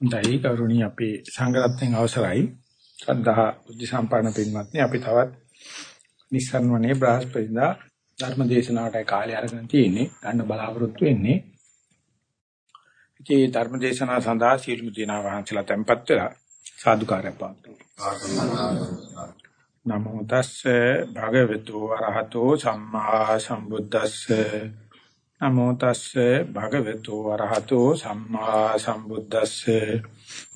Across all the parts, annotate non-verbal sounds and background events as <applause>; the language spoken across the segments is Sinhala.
හොඳයි. කරුණී අපේ සංඝරත්නයන් අවසරයි. සද්ධා බුද්ධ සම්පන්න පින්වත්නි අපි තවත් නිස්සාරණවනේ බ්‍රහස්පතිදා ධර්ම දේශනාවට කාලය අරගෙන තියෙන්නේ. ගන්න බලාපොරොත්තු වෙන්නේ. ඉතින් ධර්ම දේශනාව සඳහා සීලමු දිනා වහන්සලා tempත් වෙලා සාදුකාරය පාත්තු නමෝ තස්සේ භගවතු වරහතෝ සම්මා සම්බුද්දස්සේ. නමෝ තස්සේ භගවතු වරහතෝ සම්මා සම්බුද්දස්සේ.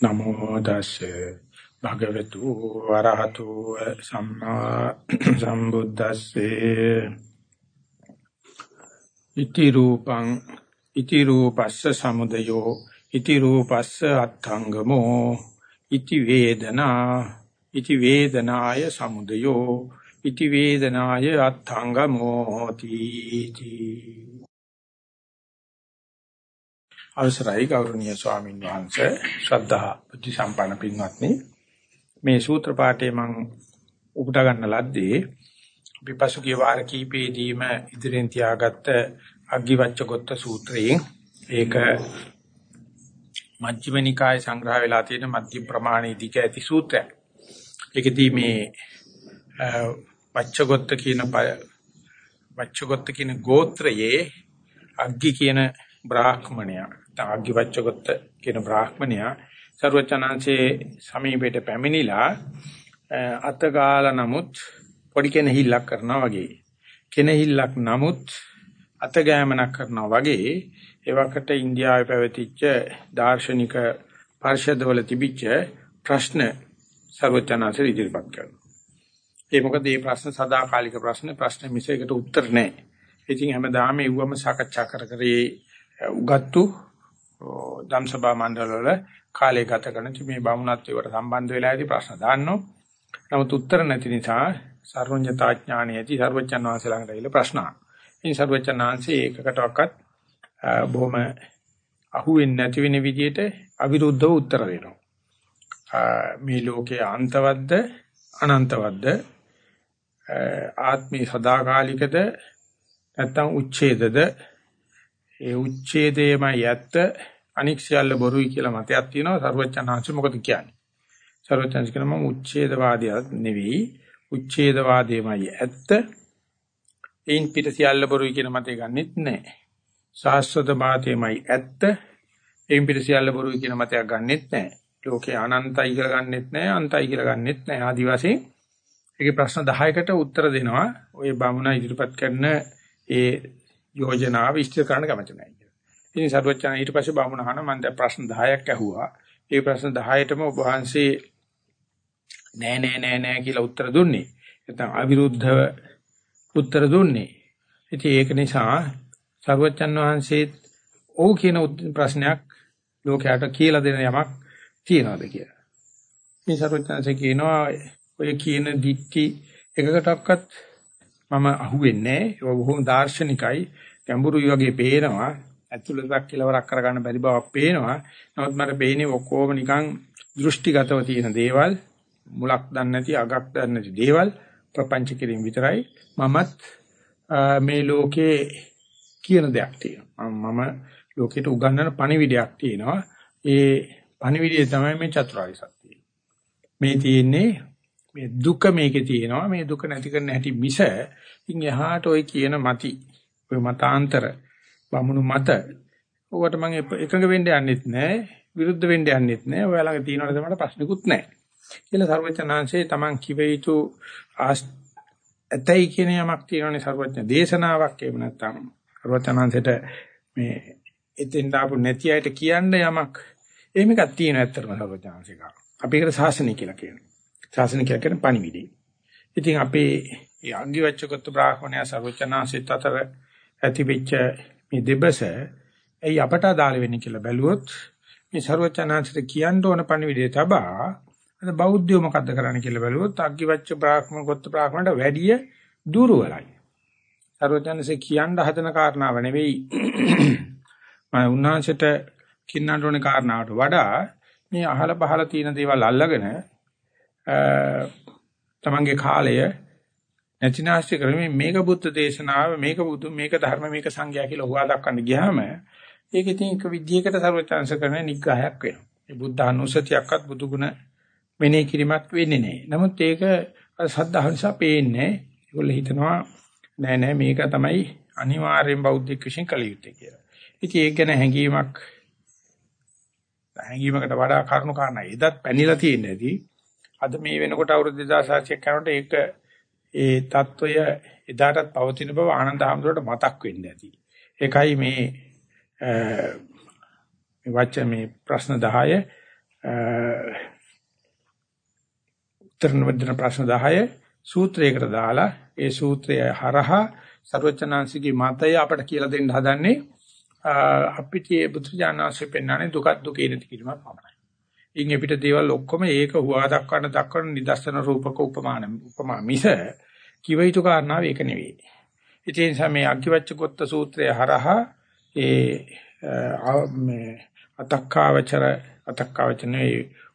නමෝ තස්සේ භගවතු වරහතෝ සම්මා සම්බුද්දස්සේ. ඉති රූපං ඉති රූපස්ස සමුදයෝ ඉති රූපස්ස අත්ංගමෝ ඉති වේදනා ඉති වේදනාය සමුදයෝ ඉති වේදනාය අත්ංගමෝ තීති අවසරයි ගෞරවනීය ස්වාමීන් වහන්සේ. ශ්‍රද්ධා බුද්ධ සම්පන්න පින්වත්නි. මේ සූත්‍ර පාඨය මම උපුටා ගන්න ලද්දේ අපි පසුගිය වාර කීපෙදීම ඉදිරියෙන් තියාගත්ත අග්ගිවච්ඡගොත්ත සූත්‍රයෙන්. ඒක මජ්ක්‍ධිම නිකාය සංග්‍රහ වෙලා තියෙන මධ්‍ය ප්‍රමාණී දිග ඇති සූත්‍රයක්. ඒකදී මේ වච්ඡගොත්ත කියන වච්ඡගොත්ත කියන ගෝත්‍රයේ අග්ගි කියන බ්‍රාහ්මණයා ආග්‍යවච්ඡගත කියන බ්‍රාහ්මණයා සර්වචනාංශේ සමීපයට පැමිණිලා අතගාල නමුත් පොඩි කෙනෙහිල්ලක් කරනවා වගේ කෙනෙහිල්ලක් නමුත් අතගෑමනක් කරනවා වගේ එවකට ඉන්දියාවේ පැවතිච්ච දාර්ශනික පරිශදවල තිබිච්ච ප්‍රශ්න සර්වචනාංශේ ඉදිරිපත් කරනවා. ඒ මොකද මේ ප්‍රශ්න සදාකාලික ප්‍රශ්න ප්‍රශ්න මිසයකට උත්තර නැහැ. ඉතින් හැමදාම ඒවම සාකච්ඡා කර කර උගත්තු ධම්සභා මණ්ඩල වල කාලය ගත කරන මේ බමුණත්වයට සම්බන්ධ වෙලා ඇති ප්‍රශ්න දාන්නෝ. නමුත් උත්තර නැති නිසා සර්වඥතා ඥාණය ඇති සර්වඥාන් වහන්සේ ළඟට ගිහලා ප්‍රශ්න අහනවා. ඉතින් සර්වඥාන්සේ ඒකකටවත් බොහොම අහුවෙන්නේ නැති වෙන විදිහට අවිරුද්ධව උත්තර දෙනවා. මේ ලෝකයේ අන්තවත්ද අනන්තවත්ද ආත්මී සදාකාලිකද නැත්නම් උච්ඡේදද ඒ උච්ඡේදයමයි ඇත්ත අනික් සියල්ල බොරුයි කියලා මතයක් තියෙනවා. සර්වඥාන්ස මොකද කියන්නේ? සර්වඥාන්ස කියනවා මම උච්ඡේදවාදියක් නෙවෙයි. උච්ඡේදවාදයමයි ඇත්ත. එයින් පිට සියල්ල බොරුයි කියන මතය ගන්නෙත් නැහැ සාස්වත මාතේමයි ඇත්ත. එයින් පිට සියල්ල බොරුයි කියන මතයක් ගන්නෙත් නැහැ ලෝකේ අනන්තයි කියලා ගන්නෙත් නැහැ අන්තයි කියලා ගන්නෙත් නැහැ ආදි වශයෙන් ඒකේ ප්‍රශ්න 10කට උත්තර දෙනවා. ඔය බමුණ ඉදිරිපත් කරන ඒ යෝජනාව විස්තර කරන්න කැමති නැහැ කියලා. ඉතින් සර්වඥා ඊට පස්සේ බාමුණ අහන මම දැන් ප්‍රශ්න 10ක් ඇහුවා. ඒ ප්‍රශ්න 10ටම ඔබ වහන්සේ නෑ නෑ නෑ නෑ කියලා උත්තර දුන්නේ. නැත්නම් අවිරුද්ධව උත්තර දුන්නේ. ඉතින් ඒක නිසා සර්වඥන් වහන්සේ ඕ කියන ප්‍රශ්නයක් ලෝකයට කියලා දෙන යමක් තියනවාද කියලා. මේ සර්වඥන්සේ කියනවා ඔය කියන දික්ටි එකකටවත් මම අහුවෙන්නේ නැහැ. ඒක බොහොම දාර්ශනිකයි. ගැඹුරුයි වගේ පේනවා. ඇතුළතක් කෙලවරක් කරගන්න බැරි බවක් පේනවා. නමුත් මට පේන්නේ ඔක්කොම නිකන් දෘෂ්ටිගතව තියෙන දේවල්, මුලක් දන්නේ නැති, අගක් දන්නේ නැති දේවල් ප්‍රපංච කිරීම විතරයි. මමත් මේ ලෝකේ කියන දෙයක් තියෙනවා. මම ලෝකෙට උගන්වන පණිවිඩයක් තියෙනවා. ඒ පණිවිඩය තමයි මේ චතුරාර්ය සත්‍යය. මේ තියෙන්නේ මේ දුක මේකේ තියෙනවා මේ දුක නැති කරන්න හැටි මිස ඉන් එහාට ওই කියන mati ඔය මතාන්තර බමුණු මත. ඔකට මම එකඟ වෙන්න යන්නෙත් නැහැ විරුද්ධ වෙන්න යන්නෙත් නැහැ ඔයා ළඟ තියෙනවද මට ප්‍රශ්නිකුත් නැහැ කියලා සර්වඥාන්සේ Taman කිව යුතු ඇතයි කියන යමක් තියෙනවනේ සර්වඥ. දේශනාවක් එහෙම නැත්නම් සර්වඥාන්සේට මේ එතෙන් දාපු නැති අයට කියන්න යමක්. එහෙම එකක් තියෙන ඇත්තටම සර්වඥාන්සේ ගාව අපි ඒකට ශාසනය කියලා කියනවා. ශාසනික කියන පණිවිඩය. ඉතින් අපේ මේ අංගිවච්ඡකත් බ්‍රාහ්මණයා සර්වචනාසිත අතර ඇතිවෙච්ච මේ දෙබස එයි අපට අදාළ වෙන්නේ කියලා බැලුවොත් මේ සර්වචනාසිත කියන්න ඕන පණිවිඩය තබා අද බෞද්ධයෝ මොකද්ද කරන්නේ කියලා බැලුවොත් අංගිවච්ඡ බ්‍රාහ්මණ ගොත්ත බ්‍රාහ්මණට වැඩිය දුරවලයි. සර්වචනසේ කියන්න හදන කාරණාව නෙවෙයි මම උන්වහන්සේට කින්නන්න ඕනේ කාරණාවට වඩා මේ අහල පහල තියෙන දේවල් අල්ලගෙන තමන්ගේ කාලය නැතිනාස්ති කරමින් මේක බුද්ධ දේශනාව මේක බුදු මේක ධර්ම මේක සංඝයා කියලා හොවා දක්වන්න ගියාම ඒක ඉතින් එක විදියකට ਸਰවචාන්ස කරන නිග්‍රහයක් වෙනවා. ඒ බුද්ධ අනුසතියක්වත් බුදු ගුණ මෙනෙහි කිරීමක් වෙන්නේ නැහැ. නමුත් ඒක සද්ධා නිසා පේන්නේ. ඒගොල්ලෝ හිතනවා නෑ නෑ මේක තමයි අනිවාර්යෙන් බෞද්ධ විශ්ින් කළ යුත්තේ කියලා. ඉතින් ඒක ගැන හැඟීමක් හැඟීමකට වඩා කරුණු කාරණා එදත් පැනිලා තියෙන්නේ නැති. අද මේ වෙනකොට අවුරුදු 2600ක් යනකොට ඒක ඒ తত্ত্বය එදාටත් පවතින බව ආනන්ද හැමදෙරට මතක් වෙන්න ඇති. ඒකයි මේ මේ වචන මේ ප්‍රශ්න 10 උත්තර නිවැරදි ප්‍රශ්න 10 සූත්‍රයකට දාලා ඒ සූත්‍රය හරහා සර්වචනාංශිකේ මතය අපට කියලා දෙන්න හදන්නේ අපිට මේ බුදුජානනාංශයෙන් පෙන්වන්නේ දුක දුකේ නැති කිරීමක් පමණයි. ඉන් අපිට දේවල් ඔක්කොම ඒක හුවා දක්වන්න දක්වන නිදර්ශන රූපක උපමාන උපමා මිස කිව යුතු කාරණාව ඒක නෙවෙයි. ඒ නිසා මේ අග්ගිවච්ඡ කොත්ත සූත්‍රය හරහා ඒ මේ අතක්කාවචර අතක්කාවචනේ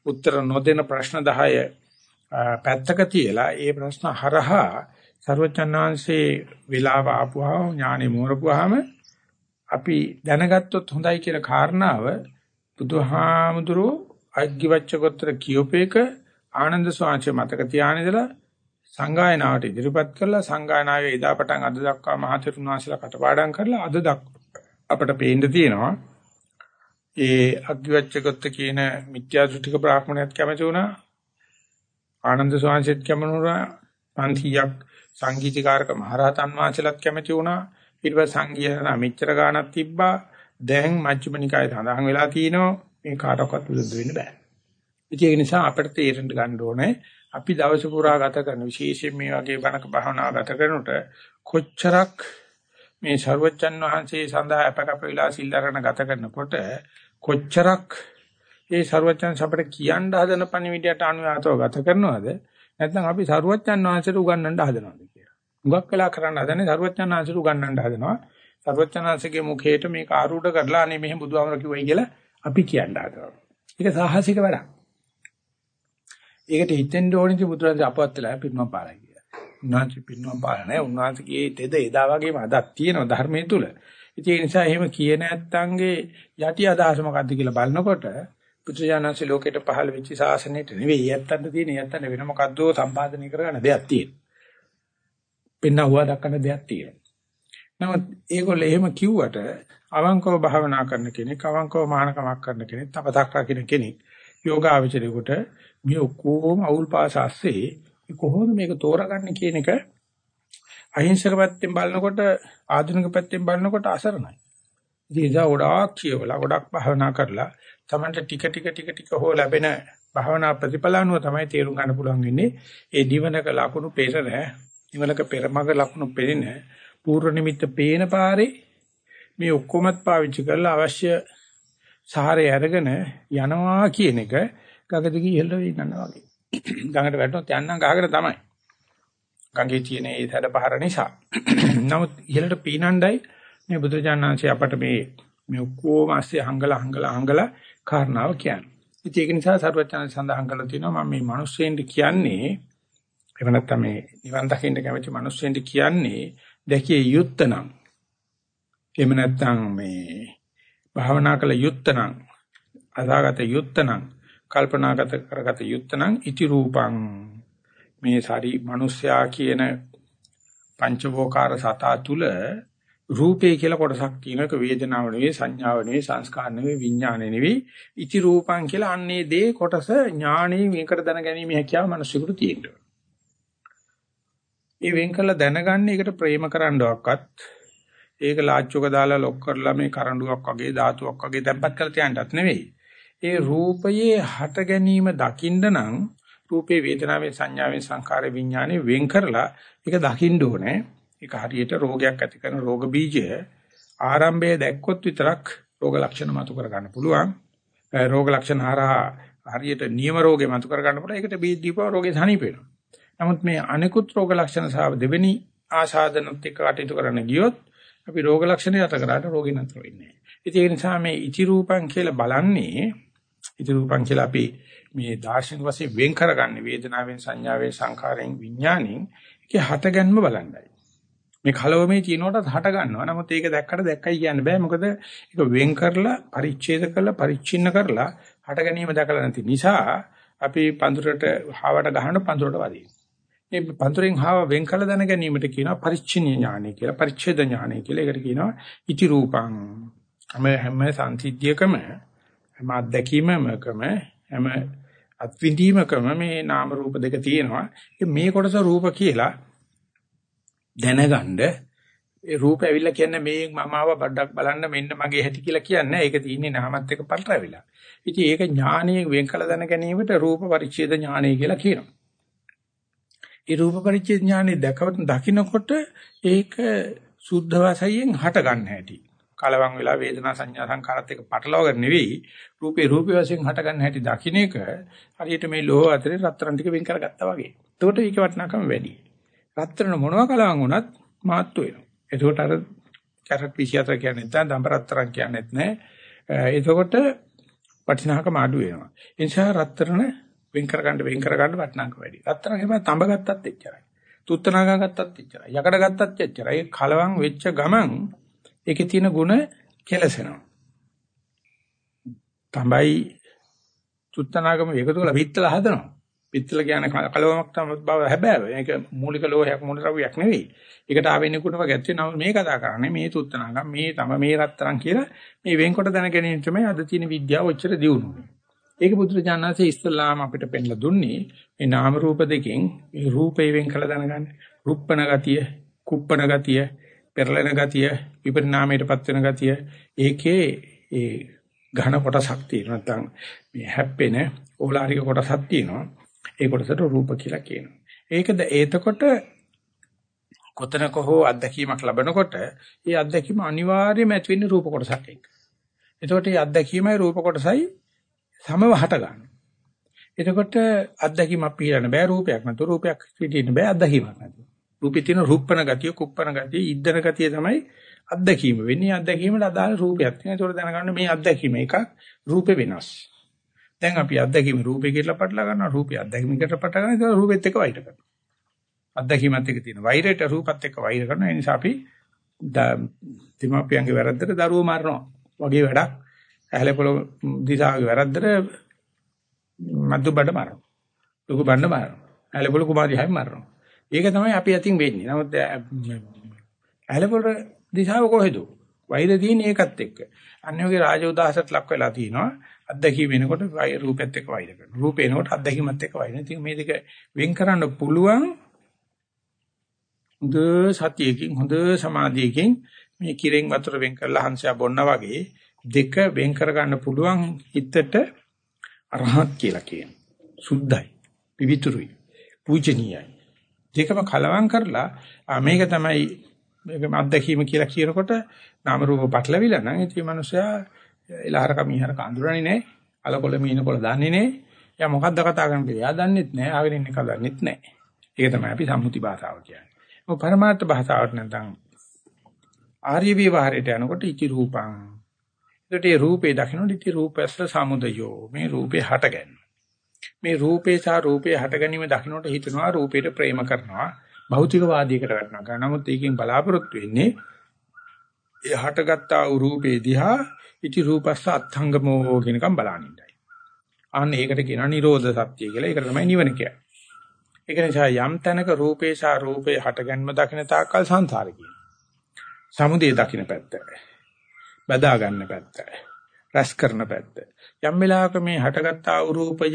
උත්තර නොදෙන ප්‍රශ්න 10 පැත්තක තියලා ඒ ප්‍රශ්න හරහා ਸਰවචන්නාංශේ විලාව ආපුවා ඥානෙ මෝරපුවාම අපි දැනගත්තොත් හොඳයි කියන කාරණාව බුදුහාමුදුරෝ අග්ගිවච්ඡකොත්තර කියෝපේක ආනන්ද ස්වාමීන් මතක තියාගෙන ඉඳලා සංගායනාවට ඉදිරිපත් කරලා සංගායනාවේ එදා පටන් අද දක්වා මහතෙරුන් වහන්සේලා කටපාඩම් කරලා අද දක් අපට පේන්න තියෙනවා. ඒ අග්ගිවච්ඡකොත්ත කියන මිත්‍යා දෘෂ්ටික බ්‍රාහ්මණයත් කැමති වුණා. ආනන්ද ස්වාමීන් කැමති වුණා. 500ක් සංගීතකාරක මහරහතන් වහන්සේලාත් කැමති වුණා. ඊට පස්සේ සංගීතන මෙච්චර ගාණක් තිබ්බා. දැන් මජ්ක්‍ධිම නිකායේ සඳහන් වෙලා තියෙනවා. මේ කාටවත් විරුද්ධ වෙන්න බෑ. ඉතින් ඒ නිසා අපිට තේරෙන්න ගන්න ඕනේ අපි දවස පුරා ගත කරන විශේෂයෙන් මේ වගේ බණක භාවනා ගත කරනට කොච්චරක් මේ ਸਰවචන් වහන්සේ සඳහා අපකප වෙලා සිල් අරගෙන ගත කරනකොට කොච්චරක් මේ ਸਰවචන් අපිට කියන්න හදන පණිවිඩයට අනුයාතව ගත කරනවද නැත්නම් අපි ਸਰවචන් වහන්සේට උගන්වන්න හදනවද කියලා. මුගක් වෙලා කරන්න හදන්නේ ਸਰවචන් වහන්සේට උගන්වන්න හදනවා. ਸਰවචන් වහන්සේගේ මුඛයට මේක ආරූඪ කරලා අනේ මෙහෙම බුදුහාමර කිව්වයි කියලා අපි කියන්න හදනවා. ඒක සාහසික වැඩක්. ඒකට හිතෙන්න ඕනේ බුදුරජාණන් අපවත් වෙලා පින්නම් පාරයි කියලා. උන්වහන්සේ පින්නම් පාර නැහැ. උන්වහන්සේගේ තෙද එදා වගේම අදක් තියෙනවා ධර්මයේ තුල. ඉතින් ඒ නිසා එහෙම කියේ නැත්තන්ගේ යටි අදහස මොකද්ද කියලා බලනකොට බුදුරජාණන්සේ ලෝකෙට පහළ වෙච්ච ශාසනයට නෙවෙයි යත්තන්ට තියෙන යත්තන්ට වෙන මොකද්ද සම්පාදනය කරගන්න දෙයක් තියෙනවා. පින්නවුවා දක්වන දෙයක් තියෙනවා. නමුත් ඒගොල්ලෝ එහෙම කිව්වට අවංකව භාවනා කරන කෙනෙක් අවංකව මහානකමක් කරන කෙනෙක් තපතක් රකින්න කෙනෙක් යෝගාවචරයකට මේ ඔක්කොම අවුල් පාසස්සේ කොහොමද මේක තෝරගන්නේ කියන එක අහිංසක පැත්තෙන් බලනකොට ආධුනික පැත්තෙන් බලනකොට අසරණයි. ඉතින් ඒ ගොඩාක් කියවලා ගොඩක් භාවනා කරලා තමන්ට ටික ටික ටික ටික හෝ ලැබෙන භාවනා ප්‍රතිඵලනුව තමයි තේරුම් ගන්න පුළුවන් වෙන්නේ. ඒ දිවනක ලකුණු පෙරන, නිවලක පෙරමග ලකුණු පෙරෙන, පූර්ව නිමිත්ත පේන පාරේ මේ ඔක්කොමත් පාවිච්චි කරලා අවශ්‍ය සහරය අරගෙන යනවා කියන එක ගඟ දිගේ ඉහළ වෙනවා වගේ. ගඟට වැටුනොත් යන්නම් ගහකට තමයි. ගඟේ තියෙන ඒ සැඩ පහර නිසා. නමුත් ඉහළට පීනණ්ඩයි මේ බුදුජානනාංශය අපට මේ මේ ඔක්කොම ASCII හංගලා හංගලා හංගලා කාරණාව කියන්නේ. ඉතින් ඒක නිසා සරුවචන සඳහන් කරලා තියෙනවා මම මේ මිනිස්සෙන්ට කියන්නේ එහෙම නැත්නම් මේ නිවන් දකින්න කැමති මිනිස්සෙන්ට කියන්නේ දැකිය යුත්තනම් එහෙම නැත්නම් මේ භාවනා කළ යුත්තනම් අදාගත යුත්තනම් කල්පනාගත කරගත යුත්තනම් ඉති රූපං මේ සාරි මිනිස්යා කියන පංචවෝකාර සතා තුල රූපේ කියලා කොටසක් තියෙනක වේදනාව නෙවෙයි සංඥාව නෙවෙයි සංස්කාර නෙවෙයි විඥාන නෙවෙයි ඉති රූපං කියලා අන්නේ දේ කොටස ඥාණයෙන් මේකට දැනගැනීමේ හැකියාව මිනිස්සුන්ට තියෙනවා. ඒ වෙන් කළ දැනගන්න එකට ප්‍රේම කරන්නවක්වත් ඒක ලාච්චුක දාලා ලොක් කරලා මේ කරඬුවක් වගේ ධාතුවක් වගේ තැම්පත් කරලා තියන්නත් නෙවෙයි. ඒ රූපයේ හට ගැනීම දකින්න නම් රූපේ වේදනාවේ සංඥාවේ සංකාරේ විඥානේ වෙන් කරලා ඒක දකින්න ඕනේ. ඒක හරියට රෝගයක් ඇති කරන රෝග බීජය ආරම්භය දැක්කොත් විතරක් රෝග ලක්ෂණ මතු කර ගන්න පුළුවන්. රෝග ලක්ෂණ හරහා හරියට නියම රෝගේ මතු කර ගන්න පුළුවන්. ඒකට බීජ දීපුවා රෝගේ සනීප වෙනවා. නමුත් මේ අනිකුත් රෝග ලක්ෂණ සහ දෙවෙනි ආසාදනත් එක්ක කටයුතු කරන්න ගියොත් අපි රෝග ලක්ෂණ යට කරාට රෝගී නතර වෙන්නේ නැහැ. ඒ නිසා මේ ඉති රූපං කියලා බලන්නේ ඉති රූපං කියලා අපි මේ දාර්ශනික වශයෙන් වෙන් කරගන්නේ වේදනාවෙන් සංඥාවෙන් සංකාරයෙන් විඥාණයෙන් ඒකේ හටගන්ම බලන්නයි. මේ කලවමේ තියෙනකොටත් හට ගන්නවා. නමුත් ඒක දැක්කට දැක්කයි කියන්න බෑ. මොකද ඒක වෙන් කරලා පරිච්ඡේද කරලා පරිච්ඡින්න කරලා හට ගැනීම දැකලා නැති නිසා අපි පඳුරට හාවට ගහන පඳුරට වදිනවා. මේ පඳුරෙන් හාව වෙන් කළ දැන ගැනීමට කියනවා පරිච්ඡින්න ඥානය කියලා. පරිච්ඡේද ඥානය කියලා. ඒකට කියනවා ඉති රූපං. හැම හැම සංසිද්ධියකම හැම අත්දැකීමකම හැම අත්විඳීමකම මේ නාම රූප දෙක තියෙනවා. මේ කොටස රූප කියලා දැනගන්න ඒ රූප ඇවිල්ලා කියන්නේ මේ මම ආව බඩක් බලන්න මෙන්න මගේ හැටි කියලා කියන්නේ. ඒක තියෙන්නේ නාමත් එක්ක පටලැවිලා. ඉතින් ඒක ඥානීය වෙන් කළ දැන ගැනීමට රූප පරිච්ඡේද ඥානය කියලා කියනවා. ඒ රූප පරිච්ඡේද ඥානෙ දැකවට දකින්නකොට ඒක සුද්ධ වාසයෙන් හට ගන්න හැටි. කලවම් වෙලා වේදනා සංඥා සංකාරات එක්ක පටලවාගෙන නෙවෙයි රූපේ රූපේ වශයෙන් හට ගන්න හැටි දකින්න එක හරියට මේ ලෝහ අතරේ රත්තරන් ටික වෙන් කරගත්තා වගේ. එතකොට ඒක වටිනාකම වැඩි. රත්තරන මොනවා කලවම් වුණත් මාත්තු වෙනවා. එතකොට අර කැරට් 24 කියන්නේ නැත්නම් දඹරත්තරන් කියන්නේත් නැහැ. එතකොට වටිනාකම අඩු වෙනවා. ඒ නිසා රත්තරන වෙන් කරගන්න වෙන් කරගන්න වටිනාකම වැඩි. රත්තරන් හැබැයි තඹ ගත්තත් එච්චරයි. තුත්තනාගා ගත්තත් එච්චරයි. යකඩ ගත්තත් එච්චරයි. ඒ කලවම් වෙච්ච ගමන් ඒකේ තියෙන ಗುಣ කෙලසෙනවා. තඹයි තුත්තනාගම එකතු කරලා පිත්තල හදනවා. පිත්තල කියන්නේ කලවමක් තමයි බව හැබැයි ඒක මූලික ලෝහයක් මූලික ද්‍රව්‍යයක් නෙවෙයි. ඒකට ආවෙන්නේ කුණව ගැත්තේ නම් මේ කතා කරන්නේ මේ තුත්තනාගම මේ තම මේ රත්තරන් කියලා මේ වෙන්කොට දැන ගැනීම තමයි අද තියෙන විද්‍යාව ඔච්චර දියුණුවේ. ඒක බුදුරජාණන්සේ ඉස්ලාම අපිට පෙන්ලා දුන්නේ මේ නාම රූප දෙකෙන් මේ රූපේ වෙන් කළ දැනගන්න. රුප්පන ගතිය, කුප්පන ගතිය, පෙරලෙන ගතිය, විපරිණාමයටපත් වෙන ගතිය. ඒකේ ඒ ඝන කොටසක් තියෙනවා. නැත්නම් මේ හැප්පෙන ඕලාරික කොටසක් තියෙනවා. ඒ කොටසට රූප කියලා කියනවා. ඒකද එතකොට කොතනක හෝ අත්දැකීමක් ලැබනකොට ඒ අත්දැකීම අනිවාර්යයෙන්ම ඇති වෙන්නේ රූප කොටසක් එක්ක. එතකොට මේ අත්දැකීමයි රූප කොටසයි සමව හට ගන්නවා. එතකොට අත්දැකීමක් පිළිගන්න බෑ රූපයක් නැතු රූපයක් පිටින්න බෑ අත්දැකීමක් නැතු. රූපේ තියෙන රුප්පන ගතිය, කුප්පන ගතිය, ඉද්දන ගතිය තමයි අත්දැකීම වෙන්නේ. අත්දැකීමට අදාළ රූපයක් තියෙනවා. ඒකට දැනගන්න මේ අත්දැකීම එකක් රූපේ වෙනස්. දැන් අපි අත්දැකීම රූපේ කියලා පටල ගන්නවා. රූපේ අත්දැකීමකට පටල ගන්නවා. ඒක රූපෙත් එක්ක වෛර කරනවා. අත්දැකීමත් එක්ක තියෙන වෛරයට රූපත් එක්ක වෛර කරනවා. ඒ නිසා අපි දෙමාපියන්ගේ වැරද්දට දරුවෝ මරනවා. වගේ වැඩක්. ඇහැල පොළ දිසාවේ වැරද්දට මද්දු බඩ මරනවා. ලොකු බණ්ඩ මරනවා. ඇහැල පොළ කුමාරි හැම මරනවා. ඒක තමයි අපි අතින් වෙන්නේ. නමුත් ඇහැල පොළ දිසාව කොහෙද? වෛර තියෙන ඒකත් එක්ක. අන්‍යෝගේ රාජ උදාහසට ලක් වෙලා තිනවා. අත්දැකීම වෙනකොට රූපෙත් එක්ක වෛර කරනවා. රූපේ එනකොට අත්දැකීමත් එක්ක වෛර. ඉතින් මේ දෙක වෙන් කරන්න පුළුවන් හොඳ සතියකින් හොඳ සමාධියකින් මේ කිරෙන් වතුර වෙන් කරලා හංසයා බොන්නා වගේ දෙක වෙන් කර ගන්න පුළුවන් හිතට අරහත් කියලා කියන. සුද්ධයි. පිවිතුරුයි. පූජනීයයි. දෙකම කලවම් කරලා මේක තමයි මේක අත්දැකීම කියලා කියනකොට නාම රූප පටලවිලා නම් ඉතින් මිනිස්සයා එලහරක මීහරක අඳුරන්නේ නැහැ. අලකොල මීනකොල දන්නේ නැහැ. එයා මොකද්ද කතා කරන්නේ කියලා. එයා දන්නෙත් නැහැ. ආගෙන ඉන්න එක දන්නෙත් නැහැ. ඒක තමයි අපි සම්මුති භාෂාව කියන්නේ. මොකද පරමාර්ථ භාෂාවට නැත්නම් ආර්ය විවහාරයට යනකොට ඉති රූපං. ඒකට ඒ රූපේ දකින්නට ඉති රූපස්ස සමුදයෝ. මේ රූපේ හටගන්න. මේ රූපේ සහ රූපේ හට ගැනීම දකින්නට හිතනවා රූපයට ප්‍රේම කරනවා. භෞතිකවාදයකට වැටෙනවා. නමුත් ඒකෙන් බලාපොරොත්තු වෙන්නේ ඒ හටගත්තා වූ රූපේ දිහා ඉති රූපස්ස අත්ංගමෝ කියනකම් බලනින්නයි. අන්න ඒකට කියනවා නිරෝධ සත්‍ය කියලා. ඒකට තමයි නිවන කියන්නේ. ඒක නිසා යම් තැනක රූපේ සහ රූපේ හටගන්ම දකින තාක්කල් සංසාරේ කියනවා. සමුදේ දකින්න පැත්ත. බදා ගන්න පැත්ත. රැස් කරන පැත්ත. යම් වෙලාවක මේ හටගත්තා වූ රූපය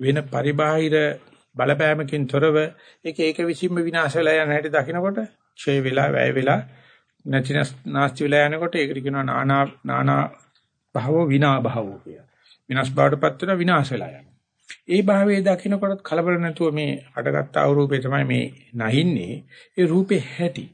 වෙන පරිබාහිර බලපෑමකින් තොරව ඒක ඒක විසින්ම විනාශ වෙලා යන හැටි දකිනකොට ඡේ වෙලා වැය වෙලා නැති නැස්ති වෙලා යනකොට ඒකට කියනවා නානා නානා භව විනා භව කිය. විනාශ බවටපත් වෙන විනාශ වෙලා යන. ඒ භාවයේ දකින්නකොට කලබල නැතුව මේ අඩගත් ආරූපේ තමයි මේ නැහින්නේ. ඒ රූපේ හැටි.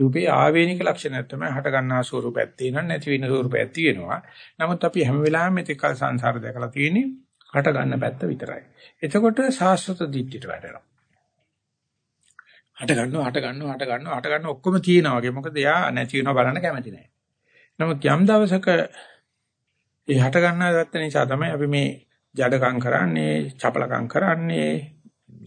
රූපේ ආවේනික ලක්ෂණයක් තමයි හට ගන්නා ස්වරූපයක් තියෙනවා නැති වෙන ස්වරූපයක් තියෙනවා. නමුත් අපි හැම වෙලාවෙම මේක සංසාර දැකලා තියෙන්නේ හට ගන්න පැත්ත විතරයි. එතකොට සාස්වත දිට්ඨියට වැටෙනවා. හට ගන්නවා හට ගන්නවා හට ගන්නවා හට ගන්න ඔක්කොම තියෙනවා වගේ. මොකද එයා නැති වෙනවා බලන්න කැමති නැහැ. නමුත් යම් දවසක ඒ හට ගන්නා දත්ත නිසා තමයි අපි මේ ජඩකම් කරන්නේ, චපලකම් කරන්නේ,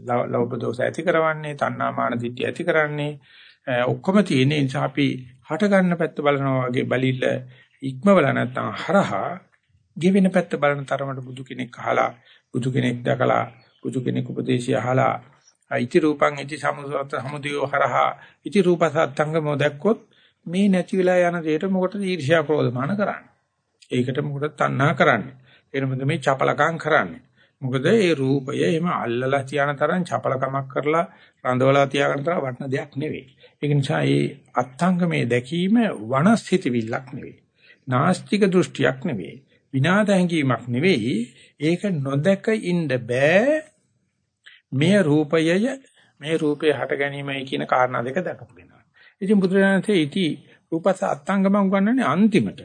ලෞභ දෝෂ ඇති කරවන්නේ, තණ්හා මාන දිට්ඨිය ඇති කරන්නේ, ඔක්කොම තියෙන නිසා අපි හට ගන්න පැත්ත බලනවා වගේ බලිල්ල ඉක්මවල නැත්තම් හරහා ගෙවෙන පැත්ත බලන තරමට බුදු කෙනෙක් අහලා බුදු කෙනෙක් දැකලා බුදු කෙනෙක් උපදේශය අහලා ඉති රූපං ඉති සමුසත සමුදයෝ හරහා ඉති රූපසත්තංගමෝ දැක්කොත් මේ නැති වෙලා යන දෙයට මොකටද ඊර්ෂ්‍යා ක්‍රෝධමාන කරන්නේ? ඒකට මොකටද තණ්හා කරන්නේ? එනමුද මේ චපලකම් කරන්නේ. මොකද ඒ රූපය එහෙම අල්ලලා තියන තරම් චපලකමක් කරලා රඳවලා තියාගන්න තරම් වටින දෙයක් නෙවෙයි. ඒක නිසා මේ අත්ංගමේ දැකීම වනස්ථිතවිල්ලක් නෙවෙයි. නාස්තික දෘෂ්ටියක් නෙවෙයි. විනාද හැඟීමක් නෙවෙයි. ඒක නොදක ඉන්න බෑ. මේ රූපයය මේ රූපේ හට ගැනීමයි කියන කාරණා දෙක දැකපු වෙනවා. ඉතින් බුදුරජාණන්සේ ඉති රූපස අත්ංගම උගන්වන්නේ අන්තිමට.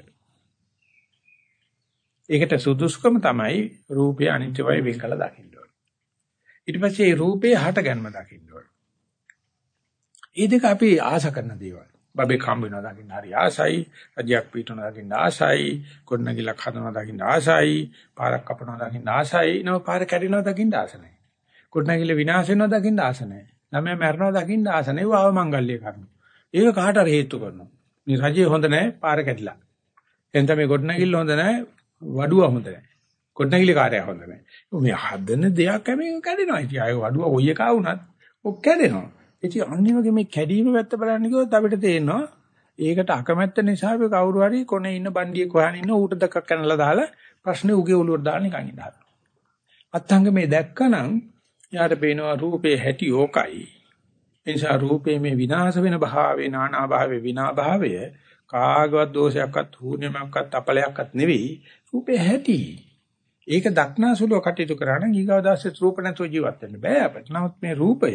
ඒකට සුදුසුකම තමයි රූපය අනිත්‍යවයි වෙන් කළ දකින්න ඕනේ. ඊට පස්සේ මේ රූපේ හට ගැනීම දකින්න ඕනේ. මේ දෙක අපි ආස කරන දේවල්. බබේ කම්බ වෙනවා දකින්න හරි ආසයි, අධ්‍යක් පීඨනවා දකින්න ආසයි, කොණ්ණගිලක් හදනවා දකින්න ආසයි, පාරක් කපනවා දකින්න ආසයි, නෝ පාර කැඩෙනවා දකින්න ආස නැහැ. කොණ්ණගිල විනාශ වෙනවා දකින්න ආස නැහැ. ළමයා මැරෙනවා දකින්න ආස නැහැ. ඒව මංගල්‍ය කර්ම. ඒක කාට හරි හේතු කරනවා. මේ රජේ හොඳ නැහැ, පාර කැඩිලා. එතන මේ කොණ්ණගිල්ල හොඳ නැහැ, වඩුව හොඳ නැහැ. කොටනගිලි කාර්යය හොඳ නැහැ. මේ හදන දෙයක් හැමෙන් කැඩෙනවා. ඉතින් ආය වඩුව කොයි එකා වුණත් ඔක් කැඩෙනවා. ඉතින් අනිත් වගේ මේ කැඩීම පැත්ත බලන්න ගියොත් අපිට තේරෙනවා ඒකට අකමැත්ත නිසා අපි කවුරු හරි කොනේ ඉන්න බණ්ඩියේ කොහාන ඉන්න ඌට දෙකක් කනලා දාලා ප්‍රශ්නේ උගේ ඔලුවට දාලා නිකන් ඉඳලා. අත්ංග මේ දැක්කනම් යාට පේනවා රූපේ හැටි ඕකයි. ඒ නිසා රූපේ මේ විනාශ වෙන භාවේ නානා භාවේ විනා භාවය කාගවත් දෝෂයක්වත් හූනියමක්වත් අපලයක්වත් නෙවෙයි රූපේ හැටි. ඒක දක්නාසුලව කටයුතු කරා නම් ඊගවදාසේ රූප නැතුව ජීවත් වෙන්න බෑ අපිට. නමුත් මේ රූපය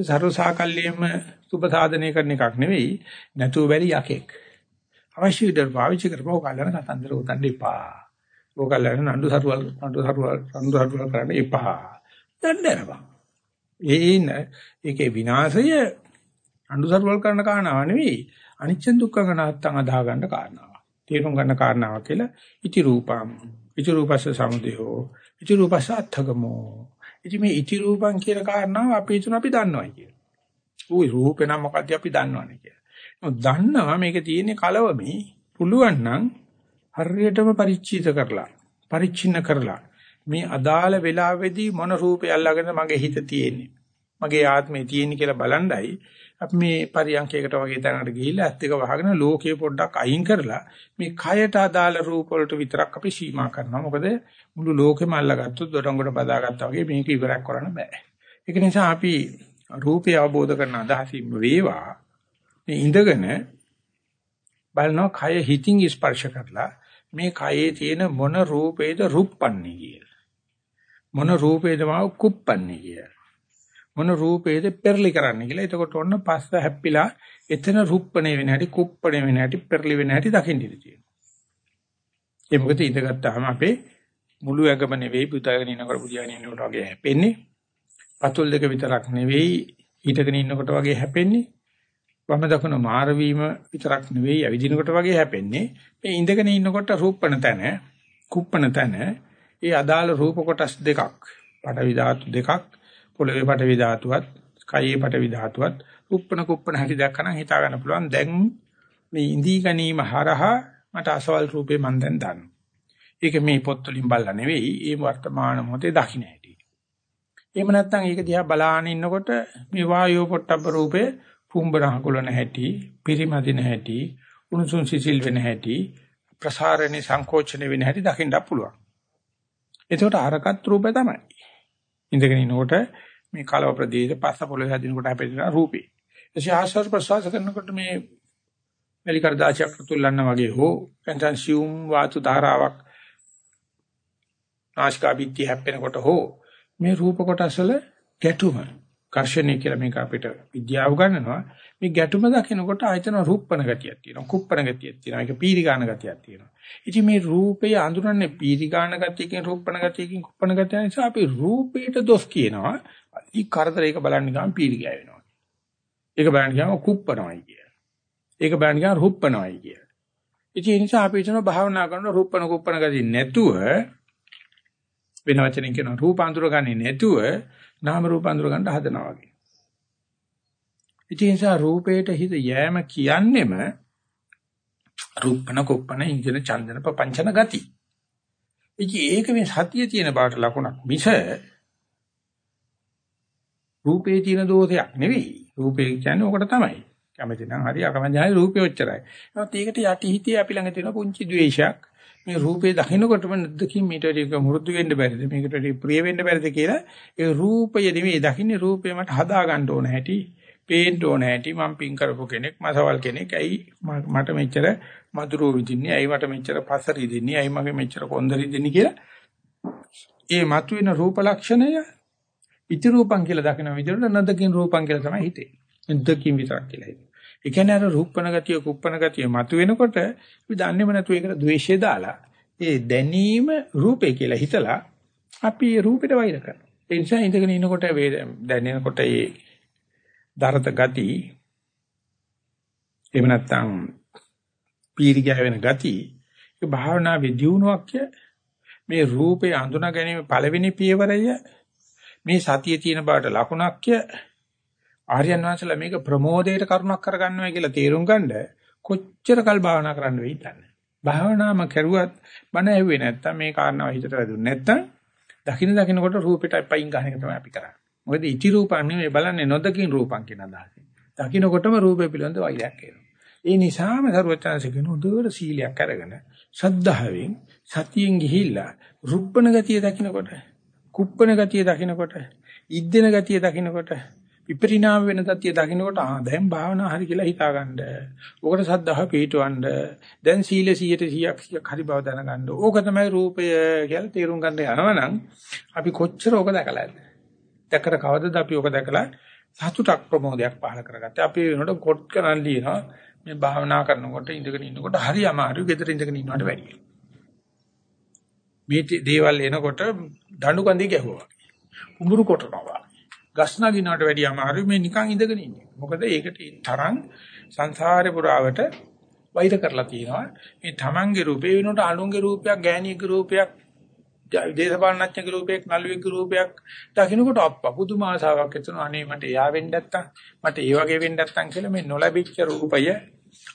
සර්ව සාකල්යෙම සුබ සාධනය කරන එකක් නෙවෙයි නැතුව බැරි යකෙක්. අවශ්‍ය විදිහට පාවිච්චි කරපුවා කල්ලාන කතන්දර උතන්න එපා. ඕකල්ලාන නඩු සරුවල් නඩු සරුවල් නඩු සරුවල් කරන්න එපා. දඬරපන්. ඒන ඒකේ විනාශය නඩු සරුවල් කරන කාරණාව නෙවෙයි අනිච්ච දුක්ඛ ගණත්තන් අදා ගන්න කාරණාව. තේරුම් ගන්න කාරණාව කියලා ඉති රූපම් ඉති රූපස්ස සමුදයෝ ඉති රූපස්ස අත්ථගමෝ ඉති මේ ඉති රූපං කියන කාරණාව අපි හිතන අපි දන්නවා කියලා. ඌ රූපේ නම් මොකද්ද අපි දන්නවනේ කියලා. නමුත් දන්නවා මේක තියෙන්නේ කලවමේ පුළුවන් නම් හරියටම පරිචිත කරලා පරිච්ඡින්න කරලා මේ අදාළ වෙලාවේදී මොන රූපය අල්ලාගෙන මගේ හිත තියෙන්නේ මගේ ආත්මේ තියෙන්නේ කියලා බලන්ඩයි අපි මේ පරියන්කයකට වගේ තැනකට ගිහිල්ලා ඇත්ත එක වහගෙන ලෝකේ පොඩ්ඩක් අයින් කරලා මේ කයට අදාළ රූප වලට විතරක් අපි සීමා කරනවා. මොකද මුළු ලෝකෙම අල්ලගත්තොත් දොඩංගොඩ බදාගත්තා වගේ මේක ඉවරක් කරන්න බෑ. ඒක නිසා අපි රූපය අවබෝධ කරන අදහසින් වේවා මේ ඉඳගෙන බලනවා කය හිතින් ස්පර්ශ කරලා මේ කයේ තියෙන මොන රූපේද රුප්පන්නේ කියලා. මොන රූපේද මාව කුප්පන්නේ කියලා. මොන රූපේද පෙරලි කරන්න කියලා. එතකොට ඔන්න පස්ස හැප්පිලා එතන රුප්පණේ වෙන හැටි, කුප්පණේ වෙන හැටි, පෙරලි වෙන හැටි දකින්න ඉඳී තියෙනවා. ඒ මොකද ඉඳගත්තාම අපේ මුළු ඇඟම නෙවෙයි පුතාගෙන ඉන්නකොට පුදියාගෙන ඉන්නකොට වගේ හැපෙන්නේ. පතුල් දෙක විතරක් නෙවෙයි හිටගෙන ඉන්නකොට වගේ හැපෙන්නේ. වම දකුණ මාර වීම විතරක් නෙවෙයි ඇවිදිනකොට වගේ හැපෙන්නේ. මේ ඉඳගෙන ඉන්නකොට රූපණ තැන, කුප්පණ තැන, ඒ අදාළ රූප කොටස් දෙකක්, පඩවි ධාතු දෙකක් පොළවේ පටවි ධාතුවත්, කයේ පටවි ධාතුවත් කුප්පන කුප්පන හැටි දැක්කනම් හිතා ගන්න පුළුවන් දැන් මේ ඉඳී ගැනීම හරහා මට අසවල් රූපේ මන් දැන් දන්නවා. ඒක මේ පොත් වලින් බලලා නෙවෙයි, ඒ වර්තමාන මොහොතේ දකින්න හැටි. එහෙම නැත්නම් ඒක දිහා බලාගෙන ඉන්නකොට මේ වායෝ පොට්ටබ්බ රූපේ පුම්බන හකුලන හැටි, පිරිමදින හැටි, උණුසුම් සිසිල් වෙන හැටි, ප්‍රසාරණේ සංකෝචන වෙන හැටි දකින්න පුළුවන්. එතකොට අරකත් රූපේ තමයි. ඉඳගෙන ඉනකොට මේ කලව ප්‍රදේශ පස්ස පොළවේ හැදිනකොට හැපෙන රූපේ. එසේ ආශ්වාස ප්‍රශ්වාස කරනකොට මේ මෙලි කරදාචයක් තුල්ලන්න වගේ හෝ නැත්නම් සියුම් වාතු ධාරාවක් නාස්කාබිත්‍ය හැපෙනකොට හෝ මේ රූප කොටස් වල ගැටුම කර්ෂණය කියලා මේක අපිට විද්‍යාව ගන්නනවා මේ ගැටුම දකිනකොට ආයතන රූපණ ගතියක් තියෙනවා කුප්පණ ගතියක් තියෙනවා ඒක පීරිගාන ගතියක් තියෙනවා. ඉතින් මේ රූපය අඳුරන්නේ පීරිගාන ගතියකින් රූපණ ගතියකින් කුප්පණ ගතිය නිසා අපි රූපේට දොස් කියනවා. ඊ කරදරයක බලන්න ගමන් පීරි ගෑවෙනවා ඒක බලන්න ගමන් කුප්පනවයි කිය ඒක බලන්න ගමන් රූපණවයි කිය ඉතින් ඒ නිසා අපි හිතනවා භාවනා කරන රූපණ කුප්පණ ගතිය නැතුව වෙන වචනෙන් කියනවා රූප අඳුර ගන්නේ නැතුව නාම රූප අඳුර ගන්න හදනවා වගේ. ඉතින් ඒ නිසා රූපේට හිත යෑම කියන්නෙම රූපණ කොප්පන ඉන්ජන චන්දන පංචන ගති. ඉතින් ඒක මේ සතිය තියෙන බාට ලකුණක් මිස රූපේ තියෙන දෝෂයක් නෙවෙයි. රූපේ කියන්නේ ඕකට තමයි. කැමති නම් හරි අකමැති හරි රූපේ ඔච්චරයි. නමුත් ඒකට යටි හිතේ අපි ළඟ තියෙන පුංචි ද්වේෂයක්. මේ රූපේ දකින්නකොටම නැද්දකින් මීට ටික මෘදු වෙන්න බැරිද? මේකට ටික ප්‍රිය වෙන්න බැරිද කියලා ඒ රූපය නෙමෙයි දකින්නේ රූපේ මට හදා ගන්න ඕන හැටි පේන්න ඕන හැටි. මම පින් කරපු කෙනෙක් මසවල් කෙනෙක්. ඇයි මට මෙච්චර මధుරෝ විදින්නේ ඇයි මට මෙච්චර පසරි දෙන්නේ ඇයි මගේ මෙච්චර කොන්දරි දෙන්නේ කියලා. ඒ මතුවෙන රූප ලක්ෂණය ඉති රූපං කියලා දකින විදිහට නදකින් රූපං කියලා තමයි හිතේ. නදකින් විතරක් කියලා හිතේ. ඒ කියන්නේ අර රූපණ ගතිය කුප්පණ ගතිය මතුවෙනකොට අපි දන්නේම නැතුව ඒකට ද්වේෂය දාලා ඒ දැනීම රූපේ කියලා හිතලා අපි ඒ රූපෙට වෛර කරනවා. ඒ නිසා ඉඳගෙන ඉනකොට දැනෙනකොට ඒ දරත ගති එහෙම නැත්නම් පීරි ගැවෙන ගති ඒ භාවනාවේ දියුණුවක් මේ රූපේ අඳුනා ගැනීම පළවෙනි පියවරය මේ සතිය තියෙන බවට ලකුණක් ආර්යයන් වහන්සේලා මේක ප්‍රමෝදයට කරුණක් කරගන්නවා කියලා තේරුම් ගන්න කොච්චර කල් භාවනා කරන්න වෙයිද දන්නේ. භාවනාම කරුවත් බණ ඇහුවේ නැත්තම් මේ කාරණාව හිතට වැදුනේ නැත්තම් දකින්න දකින්නකොට රූපෙට පයින් ගන්න එක තමයි අපි කරන්නේ. මොකද ඉති රූපන් නෙමෙයි බලන්නේ නොදකින් රූපන් කියන අදහසින්. දකින්නකොටම රූපේ පිළිබඳ වෛරයක් එනවා. ඒ නිසාම සරුවචාන්සේ කියන උදේට සීලයක් අරගෙන සද්ධාවෙන් සතියෙන් ගිහිල්ලා රුප්පණ ගතිය දකින්නකොට කුප්පණ ගතිය දකින්නකොට ඉද්දෙන ගතිය දකින්නකොට විපරිණාම වෙන තත්ත්වය දකින්නකොට ආ දැන් භාවනා හරි කියලා හිතා ගන්න. ඕකට සද්ධාහ පිටවන්න. දැන් සීල 100ට 100ක් හරි බව දැනගන්න. ඕක තමයි රූපය කියලා තේරුම් ගන්න යනවනම් අපි කොච්චර ඕක දැකලාද? දැක්කට කවදද අපි ඕක දැකලා සතුටක් ප්‍රමෝදයක් පහල කරගත්තේ. අපි වෙනකොට කොට් කරන් ලියනවා මේ භාවනා කරනකොට ඉඳගෙන ඉන්නකොට හරි අමාරුයි. ගෙදර ඉඳගෙන ඉන්නවට වැඩියි. මේ දේවල් එනකොට දඬු කඳේ ගැහුවා. කුඹුරු කොටනවා. ගස් නගිනවට වැඩිය අමාරුයි මේ නිකන් ඉඳගෙන ඉන්නේ. මොකද ඒකට තරම් සංසාරේ පුරාවට වෛර කරලා තියෙනවා. මේ තමන්ගේ රූපේ වෙනකොට අනුන්ගේ රූපයක්, ගෑණියගේ රූපයක්, දේශපාලනඥගේ රූපයක්, නළුවෙක්ගේ රූපයක් දකින්නකොට අප්පා පුදුම ආසාවක් එතන අනේ මට එයා වෙන්න නැත්තම් මට ඒ වගේ වෙන්න නැත්තම් කියලා මේ නොලැබිච්ච රූපය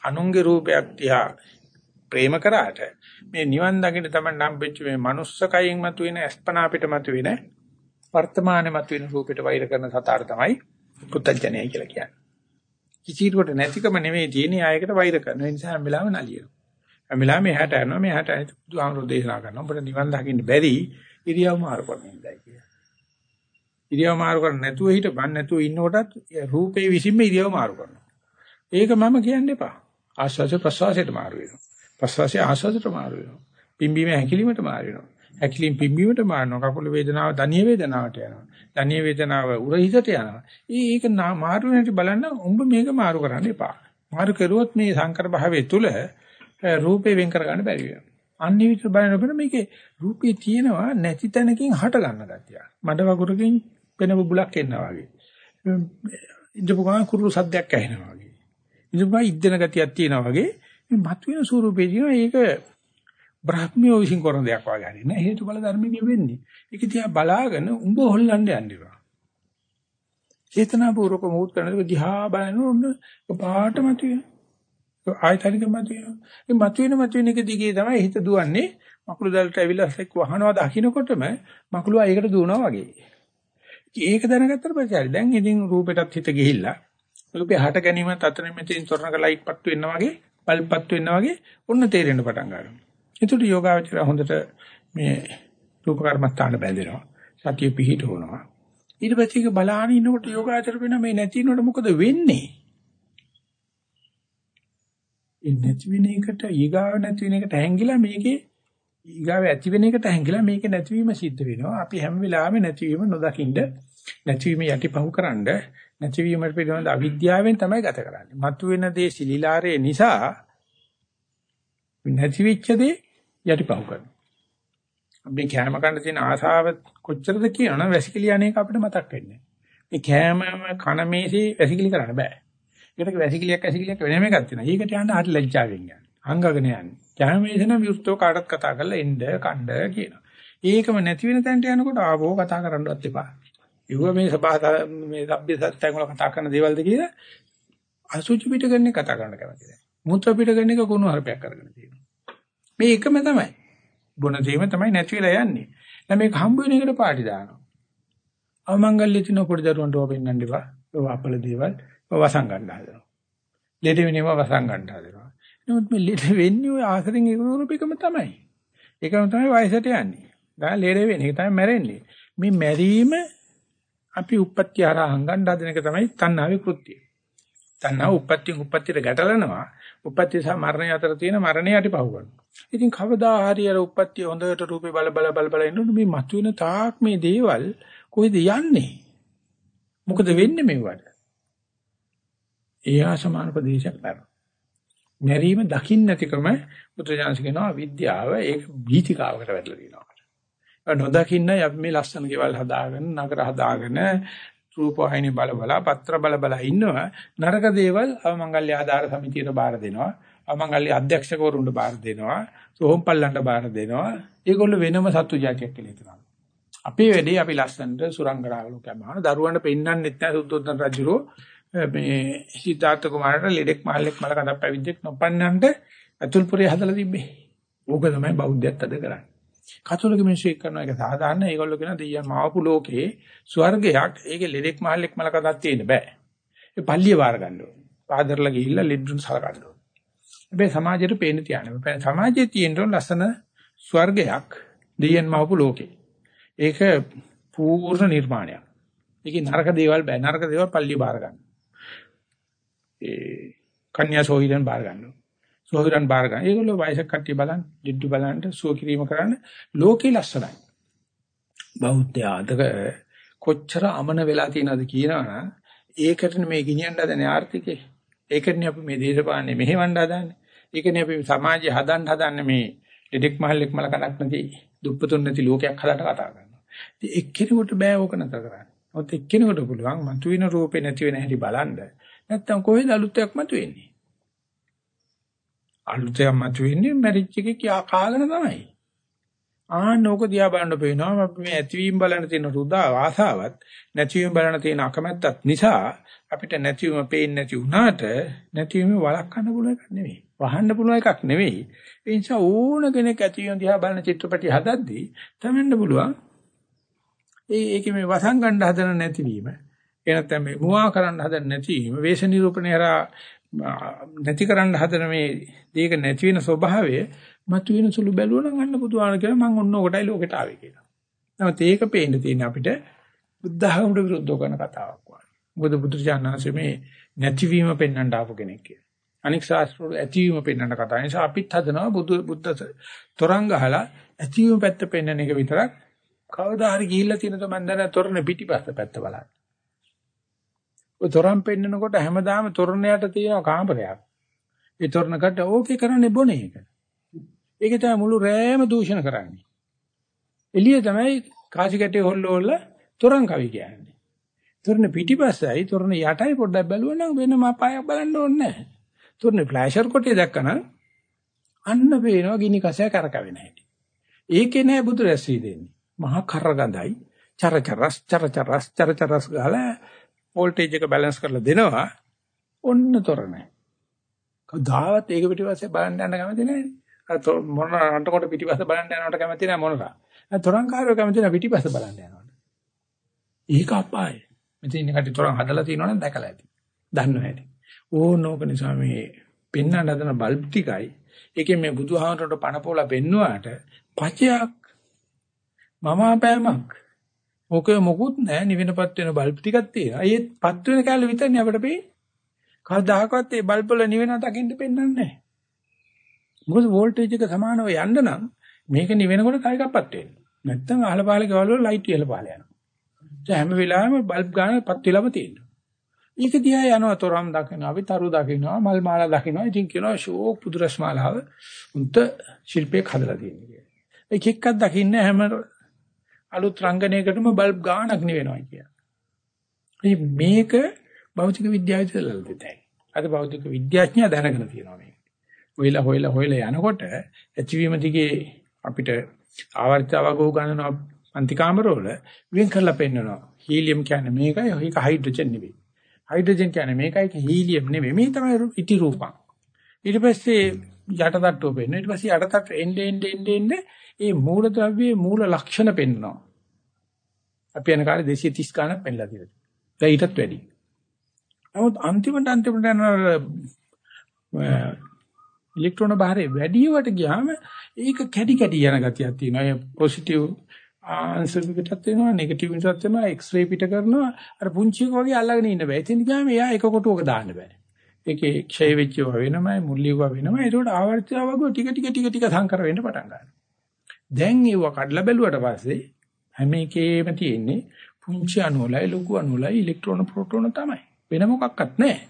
අනුන්ගේ රූපයක් තියා ප්‍රේම කරාට මේ නිවන් දකින්න තමයි නම් වෙච්ච මේ manuss කයින් මතුවෙන අස්පනා පිට මතුවෙන වර්තමානයේ මතුවෙන රූපෙට වෛර කරන සතාට තමයි පුත්තජනයයි කියලා කියන්නේ. කිසිරුවට නැතිකම නෙමෙයි තියෙන්නේ ආයකට වෛර කරන. ඒ නිසා හැම වෙලාවෙම නලියනවා. හැම වෙලාවෙම එහාට යනවා මෙහාට යනවා බුදුහාමුදුරෝ දේශනා කරනවා. ඔබට නිවන් දකින්න බැරි ඉරියව් මාරු කරන්න ඉඳයි කියලා. ඉරියව් මාරු කරන්නේ නැතුව හිටපන් නැතුව ඉන්නකොටත් රූපේ විසින්ම ඉරියව් මාරු කරනවා. ඒක මම කියන්න එපා. ආස්වාද ප්‍රසවාසයට මාරු වෙනවා. ප්‍රසවාසය ආස්වාදයට මාරු වෙනවා. පිම්බීම හැකිලීමට මාරු වෙනවා. ඇකිලින් පිම්බීමට මාරනවා. කකුල වේදනාව දණිය වේදනාවට යනවා. දණිය වේදනාව උරහිසට යනවා. ඒක මාරු වෙනටි බලන්න උඹ මේක මාරු කරන්න එපා. මාරු කරුවොත් මේ සංකර භාවයේ තුල රූපේ වෙන් කරගන්න බැරි වෙනවා. අන්නේ විතර බලනකොට මේකේ රූපේ තියෙනවා නැති තැනකින් හට ගන්න ගැතිය. මඩ වගුරකින් පෙන බුබුලක් එනවා වගේ. ඉඳපු ගමන් කුරුළු සද්දයක් ඇහෙනවා වගේ. ඉඳපු ඉද්දෙන ගතියක් තියෙනවා වගේ. මේ මතුවෙන ස්වරූපේ තියෙනවා ඒක බ්‍රහ්මියෝ විසින් කරන දෙයක් වගේ හරි නෑ හේතුඵල ධර්මයේ වෙන්නේ. ඒක දිහා බලාගෙන උඹ හොල්ලන්න යන්න එපා. චේතනාපූර්වක මොහොත් කරනකොට දිහා බලනොත් පාට මතුවේ. ආයතනික මතුවේ. මේ මතුවෙන මතුවෙන එක දිගේ තමයි හිත දුවන්නේ. මකුළු දැල්ට ඇවිල්ලා සෙක් වහනවා දකින්නකොටම මකුළුවා ඒකට දුවනවා වගේ. ඒක දැනගත්තට පස්සේ හරි දැන් ඉතින් රූපෙටත් හිත ගිහිල්ලා රූපේ හට ගැනීමත් අතරින් මෙතෙන් තොරණ කලයික් පත්තු වෙනවා වගේ පල්පත්තු වෙනවා වගේ ඔන්න තේරෙන්න පටන් ගන්නවා. ඒකට යෝගාවචර හොඳට මේ රූප කර්මස්ථාන බැඳෙනවා. සතිය පිහිටවනවා. ඊට පස්සේ ඒක බලාගෙන ඉන්නකොට යෝගාචර වෙන මේ නැතිනොට මොකද වෙන්නේ? ඒ නැති වෙන එකට ඊගාව නැති වෙන එකට හැංගිලා මේකේ ඊගාව ඇති වෙන එකට හැංගිලා මේක නැතිවීම සිද්ධ වෙනවා. අපි හැම වෙලාවෙම නැතිවීම නොදකින්ද නැතිවීම යටිපහුවකරනද නැතිවීමට පිළිබඳ අවිද්‍යාවෙන් තමයි ගත කරන්නේ. මතුවෙන දේ සිලිලාරේ නිසා නැති වෙච්ච දේ යටිපහුව කරනවා. අපි කෑම කන්න තියෙන ආසාව කොච්චරද කියනවනම් වැසිකිලි අනේක අපිට මතක් වෙන්නේ. මේ කෑම කන මේසේ වැසිකිලි කරන්න බෑ. ඒකට වැසිකිලියක් වැසිකිලියක් වෙනම එකක් තියෙනවා. ඒකට යන්න හරි ලැජ්ජාවෙන් යන්නේ. අංගගෙන යන්නේ. කෑම මේසේ නම් විරුද්ධව කාටවත් කතා කරලා එන්න කණ්ඩ කියනවා. ඒකම නැති වෙන තැනට යනකොට ආවෝ කතා කරන්නවත් එපා. ඉව මේ සබහා මේ සભ્ય සත්‍යයන් වල කතා කරන දේවල්ද කියලා අසුචි පිට කරන එක කතා කරන්න කැමති නැහැ. මුත්‍ර පිට කරන එක කුණු හරපයක් කරගෙන තියෙනවා. මේ එකම තමයි. බොන දේම තමයි නැති වෙලා යන්නේ. දැන් මේක හම්බ වෙන එකට පාටි දානවා. අවමංගල්‍ය තින පොඩි දරුවන්ට ඕවා පෙන්වන්න එපා. ඒවා අපල දේවල් වසන් ගන්න හදනවා. ලෙඩ වෙනේම වසන් ගන්න හදනවා. නමුත් මේ ලෙඩ වෙන්නේ ඔය ආසරෙන් ඉරුරුපෙකම තමයි. ඒකම තමයි වයසට යන්නේ. දැන් ලෙඩ වෙන්නේ. ඒක තමයි මැරෙන්නේ. මේ මැරීම අපි උප්පත්ති හරහා හංගන්න හදන එක තමයි තණ්හාවේ කෘත්‍යය. තණ්හාව උප්පත්තියෙන් උප්පත්තියට ගැටලනවා. උප්පත්ති සහ මරණය අතර තියෙන මරණය යටිපහුව කරනවා. ඉතින් කවදා හරි අර උප්පත්තිය හොඳට රූපේ බල බල බල බල ඉන්නොත් මේ මතුවෙන තාක් මේ දේවල් කොහෙද යන්නේ? මොකද වෙන්නේ මේවට? ඒ සමාන ප්‍රදේශයක් නෑ. මෙරීම දකින්න නැතිකම පුත්‍රජාන්ස කියනවා විද්‍යාව ඒක බීතිකාවකට වැටලා තියෙනවා. නොදකින්න අපි මේ ලස්සන ගෙවල් හදාගෙන නගර හදාගෙන රූප වහිනී බල බල පත්‍ර බල බල ඉන්නවා. නරක දේවල් අවමංගල්‍ය ආධාර සමිතියට බාර දෙනවා. අවමංගල්‍ය අධ්‍යක්ෂකවරුන්ට බාර දෙනවා. සෝම්පල්ලන්ට බාර දෙනවා. ඒගොල්ලෝ වෙනම සත්තු జాතියක් කියලා හිතනවා. අපේ වැඩේ අපි ලස්සනට සුරංගනාවලු කැමහන දරුවන්ට පෙන්වන්නෙත් නැහැ සුද්ධෝදන රජුරෝ. මේ සිතාර්ථ කුමාරට ලෙඩෙක් මහල්ලෙක් මල කඳක් පැවිද්දෙක් නොපන්නන්ට අතුල්පුරේ හදලා තිබ්බේ. ඕක තමයි බෞද්ධයත් අද කරන්නේ. කතෝලික මිනිස්සු එක් කරන එක සාධාරණ ඒගොල්ලෝ කියන දෙයියන් මාවපු ලෝකේ ස්වර්ගයක් ඒකේ ලෙඩෙක් මහල්ලෙක් මල කඳක් තියෙන්න බෑ. ඒ පල්ලිය වාර ගන්න ඕනේ. පාදරලා ගිහිල්ලා ලෙඩුන් සලකන්න ඕනේ. හැබැයි සමාජයට පේන්න තියන්නේ. සමාජයේ තියෙන ලස්සන ස්වර්ගයක් දෙයියන් මාවපු ලෝකේ. ඒක පූර්ණ නිර්මාණයක්. ඒකේ නරක දේවල් බෑ. නරක දේවල් පල්ලිය බාර ගන්න. ඒ කන්‍යා සෝහිරන් බාර ගන්නවා. සෝහිරන් බාර ගන්න. ඒගොල්ලෝ වයසක කට්ටිය බලන්න, දිඩ්ඩු බලන්න, සුව කිරීම කරන්න ලෝකේ ලස්සනයි. බෞද්ධ ආදක කොච්චර අමන වෙලා තියෙනවද කියනවනම් ඒකට මේ ගිනියන්න හදන ආර්ථිකේ. ඒකනේ අපි මේ දේශපාලනේ මෙහෙවන්න හදන්නේ. ඒකනේ අපි සමාජය හදන්න හදන්නේ මේ දෙඩෙක් මහල්ලෙක් මල කඩක් නැති දුප්පතුන් නැති ලෝකයක් හදන්න කතා කරනවා. ඉතින් එක්කෙනෙකුට බෑ ඕක නතර කරන්න. ඔත් එක්කෙනෙකුට පුළුවන් මතුවෙන රූපේ නැති වෙන හැටි බලන්න. නැත්තම් කොහෙද අලුතයක් මතුවෙන්නේ? අලුතයක් මතුවෙන්නේ මැරිච් එකේ කියා කාගෙන තමයි. ආන්න ඕක දිහා බලන්න පේනවා අපි මේ ඇතිවීම බලන තියෙන රුදා ආසාවත් නැතිවීම බලන තියෙන අකමැත්තත් නිසා අපිට නැතිවීම පේන්නේ නැති වුණාට නැතිවීම වළක්වන්න පුළුවන් එකක් නෙවෙයි. වහන්න පුළුවන් එකක් නෙවෙයි. ඒ නිසා ඕන කෙනෙක් ඇතිවීම දිහා බලන චිත්‍රපටි හදද්දී තමන්න පුළුවන්. ඒ ඒකේ මේ වසන් ගන්න හදන නැතිවීම ඒ නැත්නම් මේ මුවා කරන්න හදන නැතිවීම වේශ නිරූපණය හරහා නැති කරන්න හදන මේ දෙයක නැති වෙන ස්වභාවය මතුවෙන සුළු බැලුවනම් අන්න බුදුහාම කියලා මම ඔන්න ඔකටයි ලෝකෙට ආවේ කියලා. නමුත් ඒක පේන්න තියෙන අපිට බුද්ධ ආගමට විරුද්ධව කරන කතාවක් වගේ. මොකද බුදුරජාණන්සේ මේ නැතිවීම පෙන්වන්න ආපු කෙනෙක් කියලා. අනික් ශාස්ත්‍රවල ඇතිවීම පෙන්වන්න කතා. ඒ නිසා අපිත් හදනවා බුදු බුද්ධ තොරන් ගහලා ඇතිවීම පැත්ත පෙන්වන එක විතරක් කවදා හරි ගිහිල්ලා තියෙන තොමන් දැන තොරණ පිටිපස්ස පැත්ත බලන්න. ඔය තොරන් පෙන්නකොට හැමදාම තොරණ යට තියෙන කාමරයක්. ඒ තොරණකට ඕකේ කරන්නේ බොන එක. ඒක තමයි මුළු රෑම දූෂණ කරන්නේ. එළිය තමයි කාසි කැටේ හොල්ලෝල්ල තොරන් කවි කියන්නේ. තොරණ පිටිපස්සයි තොරණ යටයි පොඩ්ඩක් බැලුවනම් වෙනම අපායක් බලන්න ඕනේ නැහැ. තොරණ ෆ්ලෑෂර් කොටේ දැක්කනම් අන්න පේනවා ගිනි කසය කරකවෙන හැටි. ඒකේ නෑ බුදු රැසී දෙන්නේ. මහා කරගඳයි චරචරස් චරචරස් චරචරස් ගාලා වෝල්ටේජ් එක බැලන්ස් කරලා දෙනවා ඔන්න තොරණ. කවදාවත් ඒක පිටිපස්සේ බලන්න යන්න කැමති නැහැ. අර මොන රන්ටකොට පිටිපස්ස බලන්න යනවට කැමති නැහැ මොනවා. තොරන්කාරයෝ කැමති නැහැ පිටිපස්ස බලන්න යනවට. ඒක අපායයි. මෙතන ඉන්න කටි තොරන් හදලා තියෙනවනම් දැකලා ඇති. දන්නව ඇති. ඕනෝක නිසා මේ පෙන්වන්න හදන බල්බ් ටිකයි ඒකේ මේ බුදුහාමරට පණපෝලා පෙන්නුවාට පචයක් මම අපෑමක් ඕකේ මොකුත් නැහැ නිවෙනපත් වෙන බල්බ් ටිකක් තියෙනවා. ඒත් පත් වෙන කාලේ විතරනේ අපිට පේන්නේ. කවදාකවත් ඒ බල්බ් වල නිවෙන දකින්න පෙන්වන්නේ නැහැ. මොකද වෝල්ටේජ් එක සමානව යන්න නම් මේක නිවෙනකොට තව එකක්පත් වෙන්න. නැත්තම් අහල පහල ගෙවල් වල ලයිට් ඉහළ පහළ යනවා. ඒ හැම වෙලාවෙම බල්බ් ගන්න පත් වෙලාම තියෙනවා. ඒක දිහා යනවා තොරම් දකිනවා, අපි තරු දකිනවා, මල් මාලා දකිනවා. ඉතින් කියනවා ෂෝක් පුදුරස් මාලාව උන්ට ශිල්පයක් හදලා තියෙනවා කියලා. ඒක එක්කක් දකින්න හැම අලුත් රංගනයකටම බල්බ් ගාණක් නෙවෙනවා කිය. මේක භෞතික විද්‍යාවේ ඉතලලා දෙතයි. අද භෞතික විද්‍යාඥයා දැනගෙන තියෙනවා මේක. හොයලා හොයලා හොයලා යනකොට ඇතිවීම දිගේ අපිට ආවර්තවගෝ ගණන අන්තිකාමරවල වෙන් කරලා පෙන්නනවා. හීලියම් කියන්නේ මේකයි, ඒක හයිඩ්‍රජන් නෙවෙයි. හයිඩ්‍රජන් කියන්නේ මේකයි, ඒක හීලියම් නෙවෙයි. මේ තමයි ඉති රූපං. ඊට පස්සේ යටටට්ටුව පෙන්නන. ඊට පස්සේ යටටට්ට එන්නේ එන්නේ එන්නේ ඒ මූල ද්‍රව්‍යයේ මූල ලක්ෂණ පෙන්නනවා. අපි යන කාලේ 230 ගණක් පෙන්නලා තියෙනවා. දැන් ඊටත් වැඩි. නමුත් අන්තිමට අන්තිමට යන ඉලෙක්ට්‍රෝන බාහිර වැඩිවට ගියාම ඒක කැඩි කැඩි යන ගතියක් තියෙනවා. ඒ පොසිටිව් ආන්සර් පිටත් වෙනවා නෙගටිව් පිටත් වෙනවා එක්ස්රේ පිට කරනවා අර පුංචි එක වගේ අල්ලගෙන ඉන්න බෑ. එතෙන් ගියාම එයා එක කොටුවක දාන්න බෑ. ඒකේ ක්ෂය වෙච්චව වෙනමයි මුල්ලිව වෙනමයි. ඒකට ආවර්තිය වගේ ටික ටික ටික ටික සංකර වෙන්න පටන් ගන්නවා. දැන් ඒව කඩලා බැලුවට පස්සේ හැම එකේම තියෙන්නේ පුංචි අණුවලයි ලොකු අණුවලයි ඉලෙක්ට්‍රෝන ප්‍රෝටෝන තමයි. වෙන මොකක්වත් නැහැ.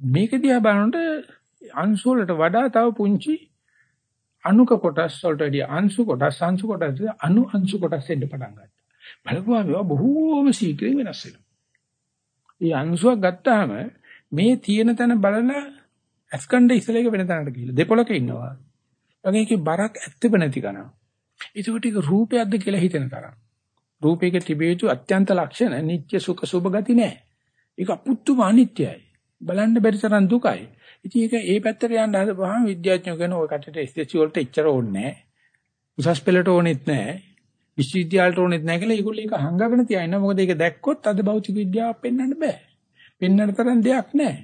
මේක දිහා බලනකොට අංශු වලට වඩා තව පුංචි අණුක කොටස් වලට වැඩි අංශු කොටස් අංශු කොටස් අණු අංශු කොටස් එන්න පටන් ගත්තා. බලපුවාම ඒවා බොහෝම ශීඝ්‍රයෙන් වෙනස් වෙනවා. මේ අංශුවක් ගත්තාම මේ තියෙන තැන බලලා ඇස්කණ්ඩ ඉස්සලේක වෙන තැනකට ගිහිල්ලා දෙපොලක ඉන්නවා. වගේ එකේ බරක් ඇත්තෙම නැති කනවා. ඒක ටික රූපයක්ද කියලා හිතෙන තරම්. රූපයක තිබිය යුතු අත්‍යන්ත ලක්ෂණ නිත්‍ය සුඛ සුභ ගති නෑ. ඒක අපුත්තුම අනිත්‍යයි. බලන්න බැරි තරම් දුකයි. ඉතින් ඒක ඒ පැත්තට යන්න හදපුවාම විද්‍යාඥයෝ කියන ඔය කටට SSC වලට එච්චර ඕනේ නැහැ. උසස් පෙළට ඕනෙත් නැහැ. විශ්වවිද්‍යාලට ඕනෙත් නැහැ කියලා ඒගොල්ලෝ ඒක හංගගෙන තියනවා. මොකද ඒක දැක්කොත් අද භෞතික විද්‍යාව පෙන්වන්න බෑ. පෙන්වන්න තරම් දෙයක් නැහැ.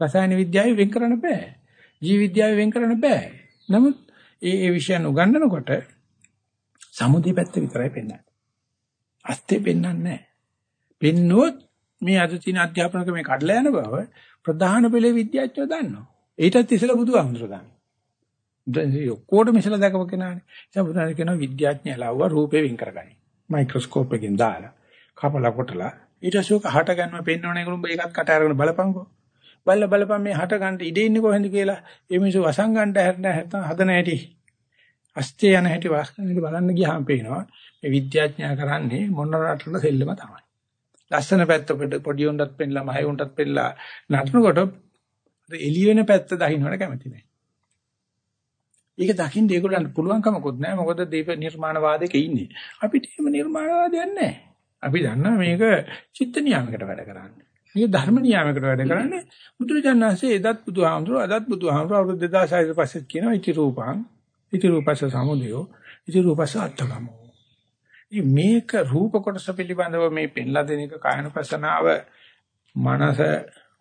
රසායන විද්‍යාවේ වෙන් කරන්න බෑ. ජීව විද්‍යාවේ වෙන් කරන්න බෑ. නමුත් ඒ ඒ විෂයන් උගන්වනකොට සමුදේ පැත්ත විතරයි පෙන්වන්නේ. අස්තේ පෙන්වන්නේ නැහැ. පෙන්නුවොත් මේ අද තියෙන අධ්‍යාපන ක්‍රමේ කඩලා යන බව ප්‍රධාන පෙළේ විද්‍යාඥයෝ දන්නවා. ඊටත් ඉස්සෙල්ලා බුදුහාමුදුරුවෝ දන්නවා. දැන් ඔක්කොටම ඉස්සෙල්ලා දැකපු කෙනානේ. ඒ බුදුහාමුදුරුවෝ කියනවා විද්‍යාඥයලා වුණා රූපේ වින් කරගනි. මයික්‍රොස්කෝප් එකකින් දාලා කපලා කොටලා ඊට පස්සේ ඔක හට ගන්නව පෙන්වන්නේ කරුඹ ඒකත් කට අරගෙන බලපංකෝ. බල්ල බලපන් මේ හට ගන්න ඉඩ ඉන්නේ කොහෙන්ද කියලා ඒ මිනිස්සු වසන් ගන්න හැරෙන හදන හැටි අස්තේ යන හැටි වාස්කන්නේ බලන්න ගියාම පේනවා මේ විද්‍යාඥයා කරන්නේ මොන රටන සෙල්ලම තමයි. ලස්සන පැත්ත පොඩි උන්ටත් පෙන්නලා මහයි උන්ටත් පෙන්නලා නටනකොට එළිය වෙන පැත්ත දකින්නට කැමති නැහැ. ඒක දකින්න ඒගොල්ලන්ට පුළුවන්කමකුත් නැහැ. මොකද දීප නිර්මාණවාදයක ඉන්නේ. අපිට එහෙම නිර්මාණවාදයක් නැහැ. අපි දන්නවා මේක චිත්ත නියාමයකට වැඩ කරන්නේ. මේක ධර්ම නියාමයකට වැඩ කරන්නේ. බුදුරජාණන්සේ එදත් බුදුහාමුදුරුවෝ අදත් බුදුහාමුදුරුවෝ අවුරුදු 2600 පස්සෙත් කියනවා ඉති රූපං ඉති රූපස්ස සමුදයෝ ඉති රූපස්ස අත්තගමෝ. මේක රූප කොටස පිළිබඳව මේ පෙන්ලා දෙන එක කායනපසනාව මනස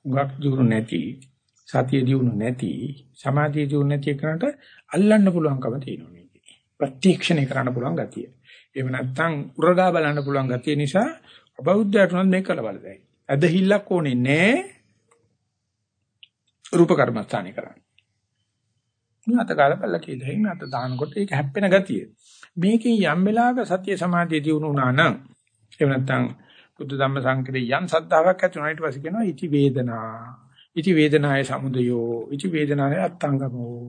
උගක් දුරු නැති සතිය දියුණු නැති සමාධිය දියුණු නැති එකනට අල්ලන්න පුළුවන්කම තියෙනවා මේකේ ප්‍රත්‍යක්ෂණය කරන්න පුළුවන් ගතිය එහෙම නැත්නම් උරගා බලන්න පුළුවන් ගතිය නිසා අබෞද්ධයට නම් මේක කළ බලදැයි ඇදහිල්ලක් ඕනේ නෑ. රූප කර්මස්ථානේ කරන්න. මේ අත ගාලා බලලා කියලා හින්න අත දානකොට ඒක හැප්පෙන ගතිය. මේකෙන් යම් වෙලාවක සතිය සමාධිය දිනු වුණා නම් එහෙම නැත්නම් බුද්ධ ධම්ම සංකේතය යම් සද්ධාාවක් ඇති වුණා ඊට පස්සේ කියනවා ඉති වේදනා. ඉති වේදනාය සමුදයෝ. ඉති වේදනාය අත්ංගමෝ.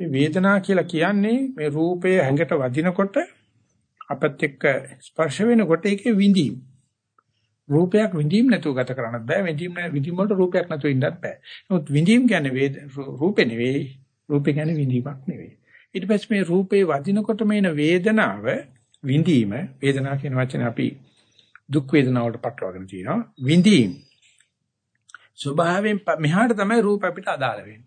මේ වේදනා කියලා කියන්නේ මේ රූපය හැඟට වදිනකොට අපත් එක්ක ස්පර්ශ වෙනකොට ඒකේ විඳීම්. රූපයක් විඳීම් නැතුව ගත කරන්නත් බෑ. විඳීම් විඳීම් වලට රූපයක් නැතුව ඉන්නත් බෑ. නමුත් විඳීම් කියන්නේ වේද රූපේ නෙවෙයි. රූපේ කියන්නේ විඳීමක් නෙවෙයි. ඊට පස්සේ මේ රූපේ වදිනකොට මේන වේදනාව විඳීම වේදනාව කියන වචනේ අපි දුක් වේදනාවට පටලවාගෙන තියෙනවා. විඳීම. ස්වභාවයෙන් මෙහාට තමයි රූප අපිට අදාළ වෙන්නේ.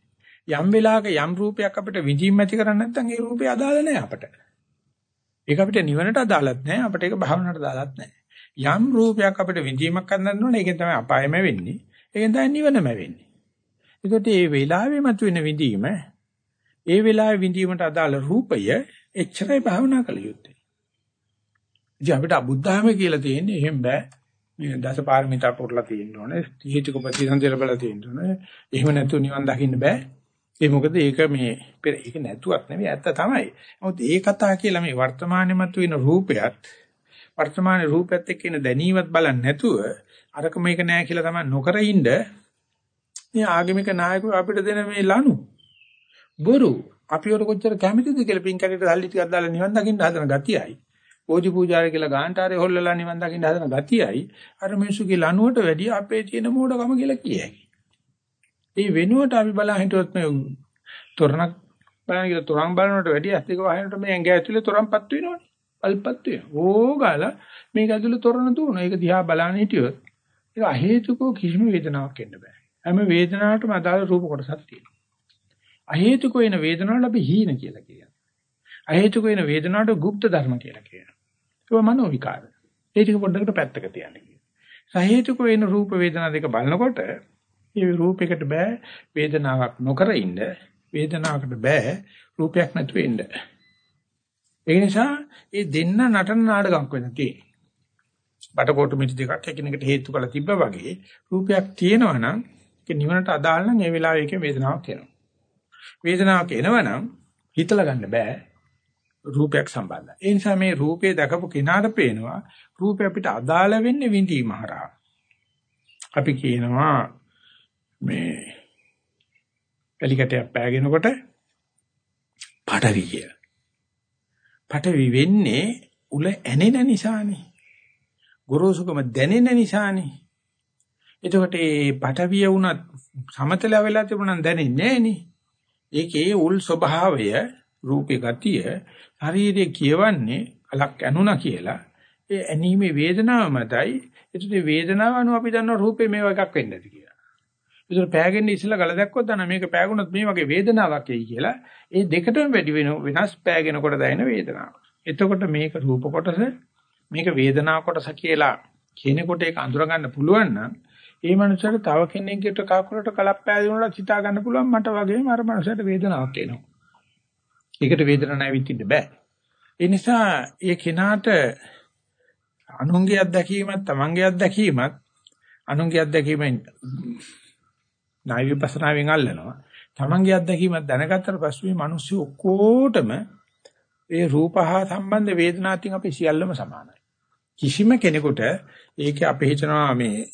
යම් වෙලාවක යම් රූපයක් අපිට විඳීම් ඇති කරන්නේ නැත්නම් ඒ රූපේ අදාළ නැහැ අපට. ඒක අපිට නිවනට අදාළත් නැහැ අපිට ඒක භාවනාවට අදාළත් නැහැ යම් රූපයක් අපිට විඳීමක් ගන්න ඕනේ ඒකෙන් තමයි අපායම වෙන්නේ ඒකෙන් තමයි නිවනම වෙන්නේ ඒකට මේ වෙලාවෙ මතුවෙන විඳීම ඒ වෙලාවේ විඳීමට අදාළ රූපය එච්චරයි භාවනා කළ යුත්තේ. ඉතින් අපිට අබුද්ධාම කියලා තියෙන්නේ එහෙම බෑ. මේ දසපාරමිතා පුරලා තියෙන්න ඕනේ. හේතුක ප්‍රතිසන්දේල බල තියෙන්න ඕනේ. එහෙම නැතුව නිවන් දකින්න බෑ. ඒ මොකද ඒක මේ ඒක නැතුවක් නෙවෙයි ඇත්ත තමයි. නමුත් ඒ කතා කියලා මේ වර්තමානයේ මතුවෙන රූපයත් වර්තමාන රූපයත් එක්ක ඉන දැනීමත් බලන්නේ නැතුව අරක මේක නෑ කියලා තමයි නොකර ඉන්න මේ ආගමික නායකයෝ අපිට දෙන මේ ලනු බොරු. අපි වල කොච්චර කැමතිද කියලා පින් කැටට සල්ලි ටිකක් දාලා නිවන් දකින්න හදන ගතියයි. පෝජි පූජාරය කියලා ගාන්ටාරේ හොල්ලලා නිවන් දකින්න හදන ගතියයි. අර මිනිස්සුගේ ලනුවට වැඩිය අපේ තියෙන මෝඩකම කියලා කියයි. ඒ වෙනුවට අපි බලා හිටියොත් මේ තොරණක් බලන කියලා තොරන් බලනකොට වැඩිය ඇස් දෙක වහිනකොට මේ ඇඟ ඇතුලේ තොරන්පත් වෙනවනේ. අල්පත් වෙනවා. ඕගාලා මේක ඇතුළේ තොරණ දුවනවා. ඒක දිහා බලන්න හිටියොත් ඒක අහේතුකෝ කිසිම වේදනාවක් එන්න බෑ. හැම වේදනාවකටම අදාළ රූප කොටසක් තියෙනවා. අහේතුකෝ එන වේදනාවල අපි හීන කියලා කියනවා. අහේතුකෝ එන වේදනාවට গুপ্ত ධර්ම කියලා කියනවා. ඒක මනෝ විකාර. ඒ ටික පොඩ්ඩකට පැත්තක තියන්න කියනවා. සහේතුකෝ එන රූප වේදනා දෙක බලනකොට මේ රූපයකට බෑ වේදනාවක් නොකර ඉන්න වේදනාවකට බෑ රූපයක් නැතුව ඉන්න. ඒ නිසා මේ දෙන්න නටන නාටකයක් වෙන තියෙන්නේ. බටකොටු මිටි දෙකක් එකිනෙකට හේතු කරලා තිබ්බා වගේ රූපයක් තියෙනවා නම් ඒක නිවනට අදාළ නම් ඒ වෙලාවේ ඒකේ වේදනාවක් එනවා. වේදනාවක් එනවනම් හිතලා ගන්න බෑ රූපයක් සම්බන්ධයි. ඒ නිසා මේ රූපේ දැකපු කෙනාට පේනවා රූපය අපිට අදාළ වෙන්නේ විඳීම හරහා. අපි කියනවා මේ එලිකටයක් පෑගෙනකොට පටවි කියලා. පටවි වෙන්නේ උල ඇනෙන නිසානේ. ගොරෝසුකම දැනෙන නිසානේ. එතකොට මේ පටවිය වුණත් සමතල වෙලා තිබුණා දැනෙන්නේ නැහනේ. ඒකේ උල් ස්වභාවය රූපේ ගතිය ශරීරයේ කියවන්නේ අලක් ඇනුණා කියලා. ඒ ඇනීමේ වේදනාව මතයි. ඒකට වේදනාව අනුව අපි දන්නවා රූපේ මේ වගේක් වෙන්නේ නැති කියලා. ඒතර පෑගෙන්නේ ඉස්සලා ගල දැක්කොත් දන්න මේක පෑගුණොත් මේ වගේ වේදනාවක් එයි කියලා. ඒ දෙකටම වැඩි වෙන වෙනස් පෑගෙනකොට දැනෙන වේදනාව. එතකොට මේක රූප කොටස මේක වේදනාව කොටස කියලා කෙනෙකුට ඒක අඳුර ගන්න පුළුවන් නම් ඒ මනුස්සයාට තව කෙනෙක්ගේ කකුලට කලක් පෑදුනොත් හිතා ගන්න පුළුවන් මට වගේම අර මනුස්සයාට වේදනාවක් එනවා. ඒකට වේදනාවක් නැවිතින්න බෑ. ඒ නිසා ඒ කෙනාට අනුන්ගේ අත්දැකීමත් තමන්ගේ අත්දැකීමත් අනුන්ගේ අත්දැකීමෙන් ණය විපස්සනාවෙන් අල්ලනවා. තමන්ගේ අත්දැකීමක් දැනගත්තට පස්සේ මේ මිනිස්සු ඔක්කොටම ඒ රූප හා සම්බන්ධ වේදනාකින් අපි සියල්ලම සමානයි. කිසිම කෙනෙකුට ඒක අපි හිතනවා මේ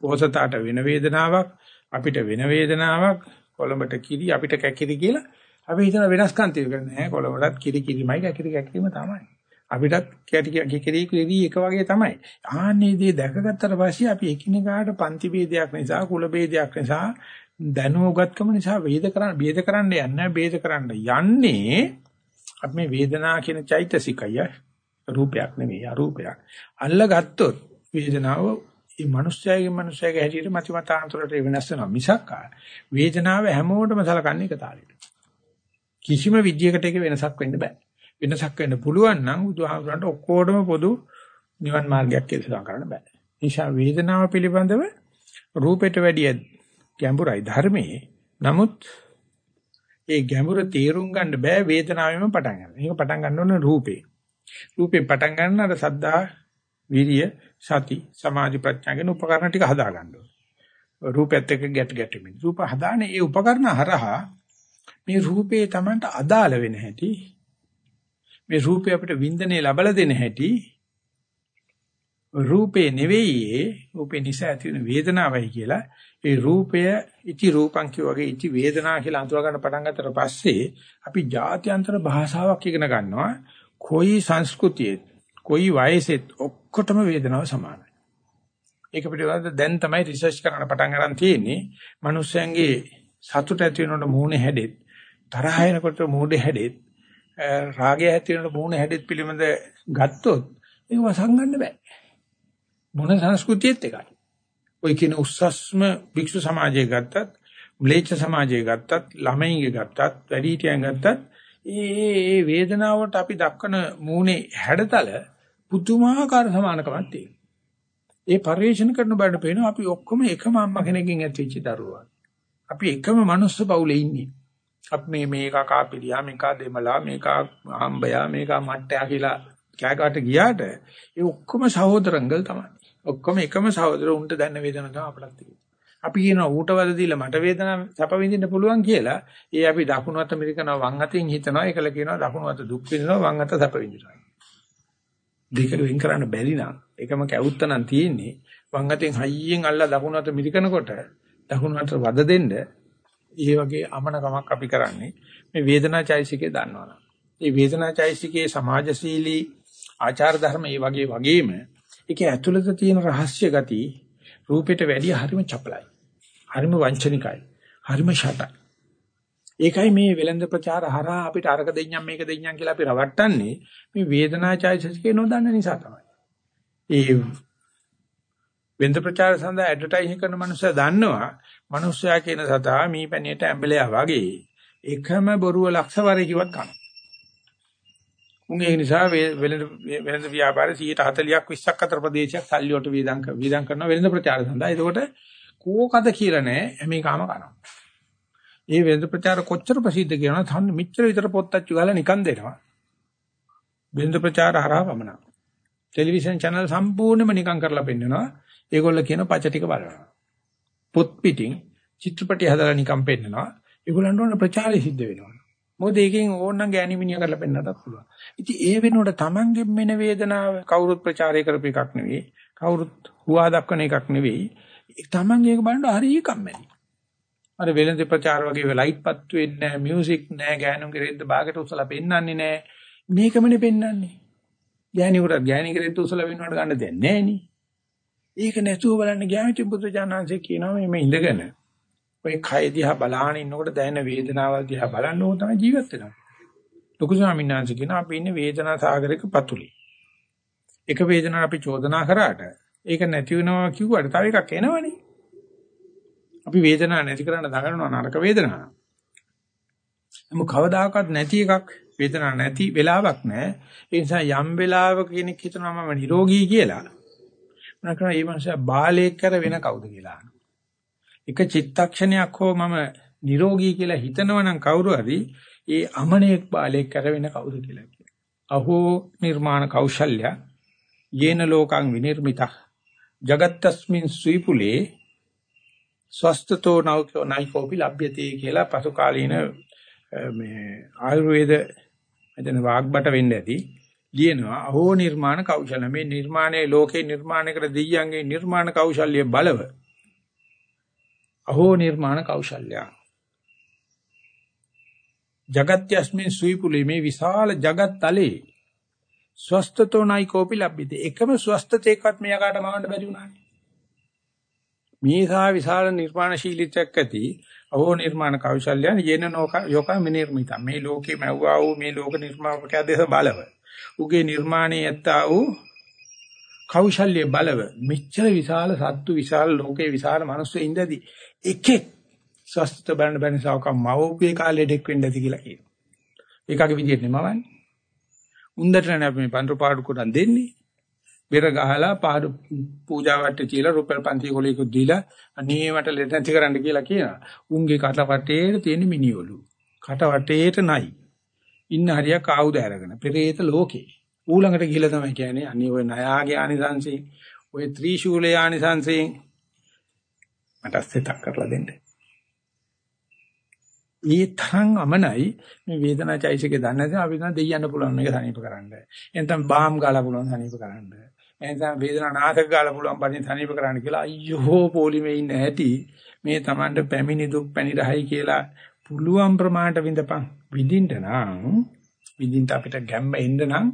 පොසතාට වෙන වේදනාවක් අපිට වෙන වේදනාවක් කොළඹට කිරි අපිට කැකිරි කියලා අපි හිතන වෙනස්කම් තියෙන්නේ නැහැ කොළඹටත් කිරි කිරිමයි කැකිරි කැකිරිම තමයි. අපිටත් කැටි කෙරේ කෙරී එක වගේ තමයි. ආන්නේ දේ දැකගත්තට පස්සේ අපි එකිනෙකාට පන්ති ભેදයක් නිසා කුල ભેදයක් නිසා දැනුම උගත්කම නිසා වේද කරන්න ભેද කරන්න යන්නේ ભેද කරන්න යන්නේ අපි මේ වේදනා කියන චෛතසිකය රූපයක් නෙමෙයි අරූපයක්. අල්ලගත්තොත් වේදනාව මේ මිනිස්යාගේ මිනිස්යාගේ හැටියට මතිමතාන්තරට වෙනස් වෙනවා මිසක් වේදනාව හැමෝටම සලකන්නේ එක තාලෙට. කිසිම විද්‍යයකට ඒක වෙනසක් වෙන්න බෑ. වෙනසක් වෙන්න පුළුවන් නම් බුදුහාමුදුරන්ට ඔක්කොටම පොදු නිවන් මාර්ගයක් කියලා කරන්න බෑ. නිසා වේදනාව පිළිබඳව රූපයට වැඩිය ගැඹුරයි ධර්මයේ. නමුත් ඒ ගැඹුර තේරුම් ගන්න බෑ වේදනාවෙම පටන් ගන්න. මේක පටන් ගන්න ඕන රූපේ. රූපේ පටන් ගන්න අර සද්දා, විරිය, සති, සමාධි ප්‍රඥා කියන උපකරණ ටික හදා ගන්න ඕන. රූපයත් එක්ක ගැට ගැටෙමින්. රූප හදානේ ඒ උපකරණ හරහා මේ රූපේ Tamanට අදාළ වෙන හැටි මේ රූපය අපිට වින්දනය ලබලා දෙන හැටි රූපේ නෙවෙයි රූපේ නිසා ඇති වෙන වේදනාවයි කියලා. ඒ රූපය ඉති රූපං වගේ ඉති වේදනා කියලා අඳුර ගන්න පටන් ගත්තට පස්සේ අපි ජාත්‍යන්තර භාෂාවක් ඉගෙන ගන්නවා. කොයි සංස්කෘතියෙත් කොයි වයසෙත් ඔක්කොටම වේදනාව සමානයි. ඒක පිළිබඳව දැන් තමයි රිසර්ච් කරන්න පටන් ගන්න තියෙන්නේ. මිනිස්යන්ගේ සතුට ඇති වෙනකොට මූණේ හැඩෙත් තරහ එනකොට මූණේ හැඩෙත් රාගය ඇති වෙනකොට මූණ හැඩෙත් පිළිබඳ ගත්තොත් ඒක වසංගන්න බෑ. මොන සංස්කෘතියෙත් එකයි. ඔය කියන උස්සස්ම භික්ෂු සමාජයේ ගත්තත්, ම්ලේච්ඡ සමාජයේ ගත්තත්, ළමයින්ගේ ගත්තත්, වැඩිහිටියන් ගත්තත් ඒ ඒ වේදනාවට අපි දක්වන මූණේ හැඩතල පුදුමාකාර සමානකමක් තියෙනවා. ඒ පරිශන කරන බඩ පේනවා අපි ඔක්කොම එකම අම්මා කෙනකින් ඇතිවෙච්ච දරුවා. අපි එකම මනුස්ස පවුලේ ඉන්නේ. අපි මේ මේක කාපිලියා මේක දෙමලා මේක හම්බයා මේක මට්ටයා කියලා කෑකට ගියාට ඒ ඔක්කොම සහෝදරංගල් තමයි. ඔක්කොම එකම සහෝදර උන්ට දැන්න වේදනාව තමයි අපලත් තියෙන්නේ. අපි කියනවා ඌට වද දීලා මට වේදනාව සැප විඳින්න පුළුවන් කියලා. ඒ අපි දකුණු අත මිරිකනවා වම් අතින් හිතනවා ඒකල කියනවා දකුණු අත දුක් විඳිනවා වම් අත සැප විඳිනවා. දෙක වෙන් කරන්න බැරි නම් එකම කැවුත්ත නම් තියෙන්නේ වම් අතින් හයියෙන් අල්ලා දකුණු අත මිරිකනකොට දකුණු අත වද දෙන්න ඒ වගේ අමනකමක් අපි කරන්නේ මේ වේදනා චෛසිකේ දන්නවනම්. මේ වේදනා චෛසිකේ සමාජශීලී ආචාර ධර්ම ඒ වගේ වගේම ඒකේ ඇතුළත තියෙන රහස්‍ය ගති රූපෙට වැඩිය හරිම චපලයි. හරිම වංචනිකයි. හරිම ෂටයි. ඒකයි මේ වෙළඳ ප්‍රචාර හරහා අපිට අරක දෙඤ්ඤම් මේක දෙඤ්ඤම් කියලා අපි රවට්ටන්නේ මේ වේදනාචෛතසිකේ නොදන්න නිසා තමයි. ඒ වෙළඳ ප්‍රචාර සඳහා ඇඩ්වර්ටයිසින් කරන මනුස්සයා දන්නවා මනුස්සයා කියන සතා මීපැණියට ඇඹලයා වගේ එකම බොරුව ලක්ෂ වරේ කිව්වත් කනවා. උන් ඒ නිසා වෙළඳ වෙළඳ ව්‍යාපාරේ 140ක් 20ක් අතර ප්‍රදේශයක් සල්ලි වලට වේදම් වේදම් කරනවා වෙළඳ ප්‍රචාර සඳහා. ඒකෝට කෝකද කියලා නෑ මේකම කරනවා. ඒ වෙළඳ ප්‍රචාර කොච්චර ප්‍රසිද්ධ කියනවද තන්න මෙච්චර විතර පොත්තච්චු ගාලා නිකන් දෙනවා. වෙළඳ ප්‍රචාර හරහා වමනා. ටෙලිවිෂන් channel සම්පූර්ණයෙන්ම නිකන් කරලා පෙන්නනවා. ඒගොල්ල කියන පච ටික බලනවා. පොත් පිටින් චිත්‍රපටි හදලා නිකන් පෙන්නනවා. ඒගොල්ලන්ට ඕන ප්‍රචාරය සිද්ධ වෙනවා. මොකද ඒකෙන් ඕනනම් ගෑණිමිනිය කරලා පෙන්නන්නත් පුළුවන්. ඉතින් ඒ වෙනුවට Tamanගෙන් මෙන වේදනාව කවුරුත් ප්‍රචාරය කරපු එකක් නෙවෙයි. කවුරුත් හුවා දක්වන එකක් නෙවෙයි. Taman ඒක බලන්න හරිය කම්මැලි. අර වෙළඳ ප්‍රචාර වගේ ලයිට් පත්තු වෙන්නේ නැහැ, මියුසික් නැහැ, ගෑනුන්ගේ රෙද්ද බාගට උසලා පෙන්වන්නේ නැහැ. මේකමනේ පෙන්වන්නේ. ගෑණියෙකුට ගෑණියෙක් රෙද්ද උසලා වෙනවට ගන්න දෙයක් නැහැ නේ. ඒක නැතුව බලන්න ගෑවිති බුදුජානන්සේ කියනවා මේ ඉඳගෙන ඔය කය දිහා බලාගෙන ඉන්නකොට දැනෙන වේදනාවල් දිහා බලන්න ඕන තමයි ජීවත් වෙනවා. ලොකු ස්වාමීන් වහන්සේ කියනවා අපි ඉන්නේ වේදනා සාගරයක පතුලේ. එක වේදනාවක් අපි චෝදනා කරාට ඒක නැති වෙනවා කිව්වට තව එකක් එනවනේ. අපි වේදනාවක් නැති කරන්න දඟලනවා නරක වේදනාවක්. නමුත් කවදාකවත් නැති එකක් වේදනාවක් නැති වෙලාවක් නැහැ. ඒ නිසා යම් වෙලාවක කෙනෙක් හිතනවා මම නිරෝගී කියලා. මම කරා මේ මනුස්සයා බාලයෙක් කර වෙන කවුද කියලා. එක චිත්තක්ෂණයක් හෝ මම නිරෝගී කියලා හිතනවනම් කවුරු හරි ඒ අමනේක් බාලයෙක් කර වෙන කවුද කියලා කියනවා. අහෝ නිර්මාණ කෞශල්‍ය යේන ලෝකං විනිර්මිතං జగත්තස්මින් සුයිපුලේ ස්වස්තතෝ නෞකෝ නයිකෝපි ලබ්යති කියලා පසු කාලීන මේ ආයුර්වේද එතන වාග්බට වෙන්න ඇති ලියනවා. අහෝ නිර්මාණ කෞශල. මේ නිර්මාණයේ ලෝකේ නිර්මාණය කර දෙයියන්ගේ නිර්මාණ කෞශල්‍ය බලව. අහෝ නිර්මාණ කෞශල්‍ය. జగත්‍යස්මින් සුයිපුලේ මේ විශාල జగත් තලේ ස්වස්තතෝ නයි කෝපි ලබ්බිතේ. එකම ස්වස්තතේකවත් මෙයාකට මවන්න බැරි වුණානේ මේසා විශාල නිර්මාණශීලීත්වයක් ඇති අහෝ නිර්මාණ කෞශල්‍යයන් යෙන නෝක යෝක මිනිර්මිත මේ ලෝකේ මැව්වා වූ මේ ලෝක නිර්මාපකයා දේශ බලව. උගේ නිර්මාණයේ ඇත්තා වූ කෞශල්‍ය බලව මෙච්චර විශාල සත්තු විශාල ලෝකේ විශාල මිනිස්සු ඉඳදී එකෙක් ස්වස්ත බරණ බරණ සාවක මවෝපේ කාලේ ඩෙක් වෙන්න ඇති කියලා කියනවා. ඒකගේ විදිහට නෙමවන්නේ. උන්දට නෑ අපි මේ පන්රු පාඩු කොටන් දෙන්නේ. බෙර ගහලා පාඩු පූජාවට කියලා රුපියල් 500 කොලයක දීලා අනේ මට ලෙඩ නැති කරන්න කියලා කියනවා. උන්ගේ කට වටේට තියෙන මිනිඔලු. කට වටේට නයි. ඉන්න හරියක් ආයුධ අරගෙන පෙරේත ලෝකේ. ඌ ළඟට ගිහිල්ලා තමයි කියන්නේ අනේ ඔය නයාගේ ආනිසංසයෙන් ඔය ත්‍රිශූලයේ ආනිසංසයෙන් මට සෙතක් කරලා දෙන්න. ඒ තරම් අමනයි මේ වේදනා චෛසිකේ දන්නේ නැත්නම් අපි දන්න දෙයියන්න පුළුවන් මේක සනීප කරන්න. එතෙන් බාම් ගාලා පුළුවන් සනීප කරන්න. එතෙන් වේදනා නාශක ගාලා පුළුවන් පරිදි සනීප කරන්න කියලා අයියෝ පොලිමේ ඉන්න ඇති මේ Tamanට පැමිණි දුක් පැණි රහයි කියලා පුළුවන් ප්‍රමාණයට විඳපන්. විඳින්න නම් විඳින්න අපිට ගැම්ම එන්න නම්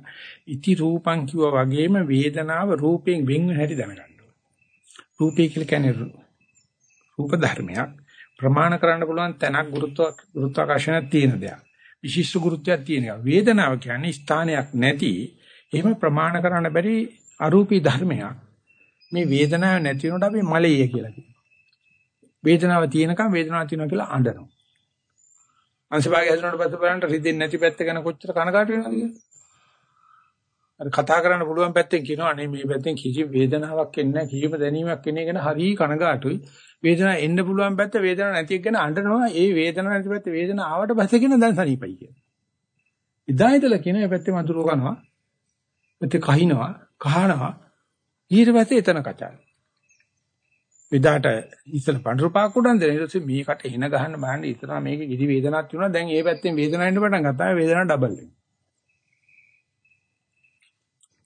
ඉති රූපං කිව්වා වගේම වේදනාව රූපයෙන් වෙන් වෙන හැටි දැනගන්න ඕනේ. රූපය කියලා කියන්නේ රූප ධර්මයක්. ප්‍රමාණ කරන්න පුළුවන් තැනක් ගුරුත්ව ගුරුත්වාකර්ෂණයක් තියෙන දෙයක්. විශිෂ්ට ගුරුත්වයක් තියෙන එක. වේදනාව කියන්නේ ස්ථානයක් නැති එහෙම ප්‍රමාණ කරන්න බැරි අරූපී ධර්මයක්. මේ වේදනාව නැති වෙනකොට අපි මලෙය කියලා කියනවා. වේදනාව තියෙනකම් වේදනාවක් තියෙනවා කියලා අඬනවා. අංශභාගය හැදුනට පස්සේ බලන්න රිදෙන්නේ නැති පැත්ත ගැන කොච්චර කනකාට වෙනවද කියලා. අර කතා කරන්න පුළුවන් පැත්තෙන් කියනවා අනේ මේ පැත්තෙන් කිසි වේදනාවක් එන්නේ නැහැ කිසිම දැනීමක් එන්නේ ගැන හරි කනගාටුයි. වේදනාව එන්න පුළුවන් පැත්ත වේදනාවක් නැති එක ගැන අඬනවා. ඒ වේදනාවක් නැති පැත්ත වේදනාව ආවට පස්සේ කියන දැන් සනීපයි කියන. ඉදා ඉදලා කියන මේ පැත්තේ මතුරු කනවා. පැත්තේ කහිනවා, කහනවා. ඊට පස්සේ එතන කචා. විදාට ඉස්සල පඳුරු පාක් උඩන් දෙන ඊට පස්සේ මේකට එන ගහන්න බලන්න ඉතන මේකේ කිසි වේදනාවක් තියුණා දැන් ඒ පැත්තෙන් වේදනාවක් එන්න පටන් ගත්තා වේදනාව ඩබල් වෙනවා.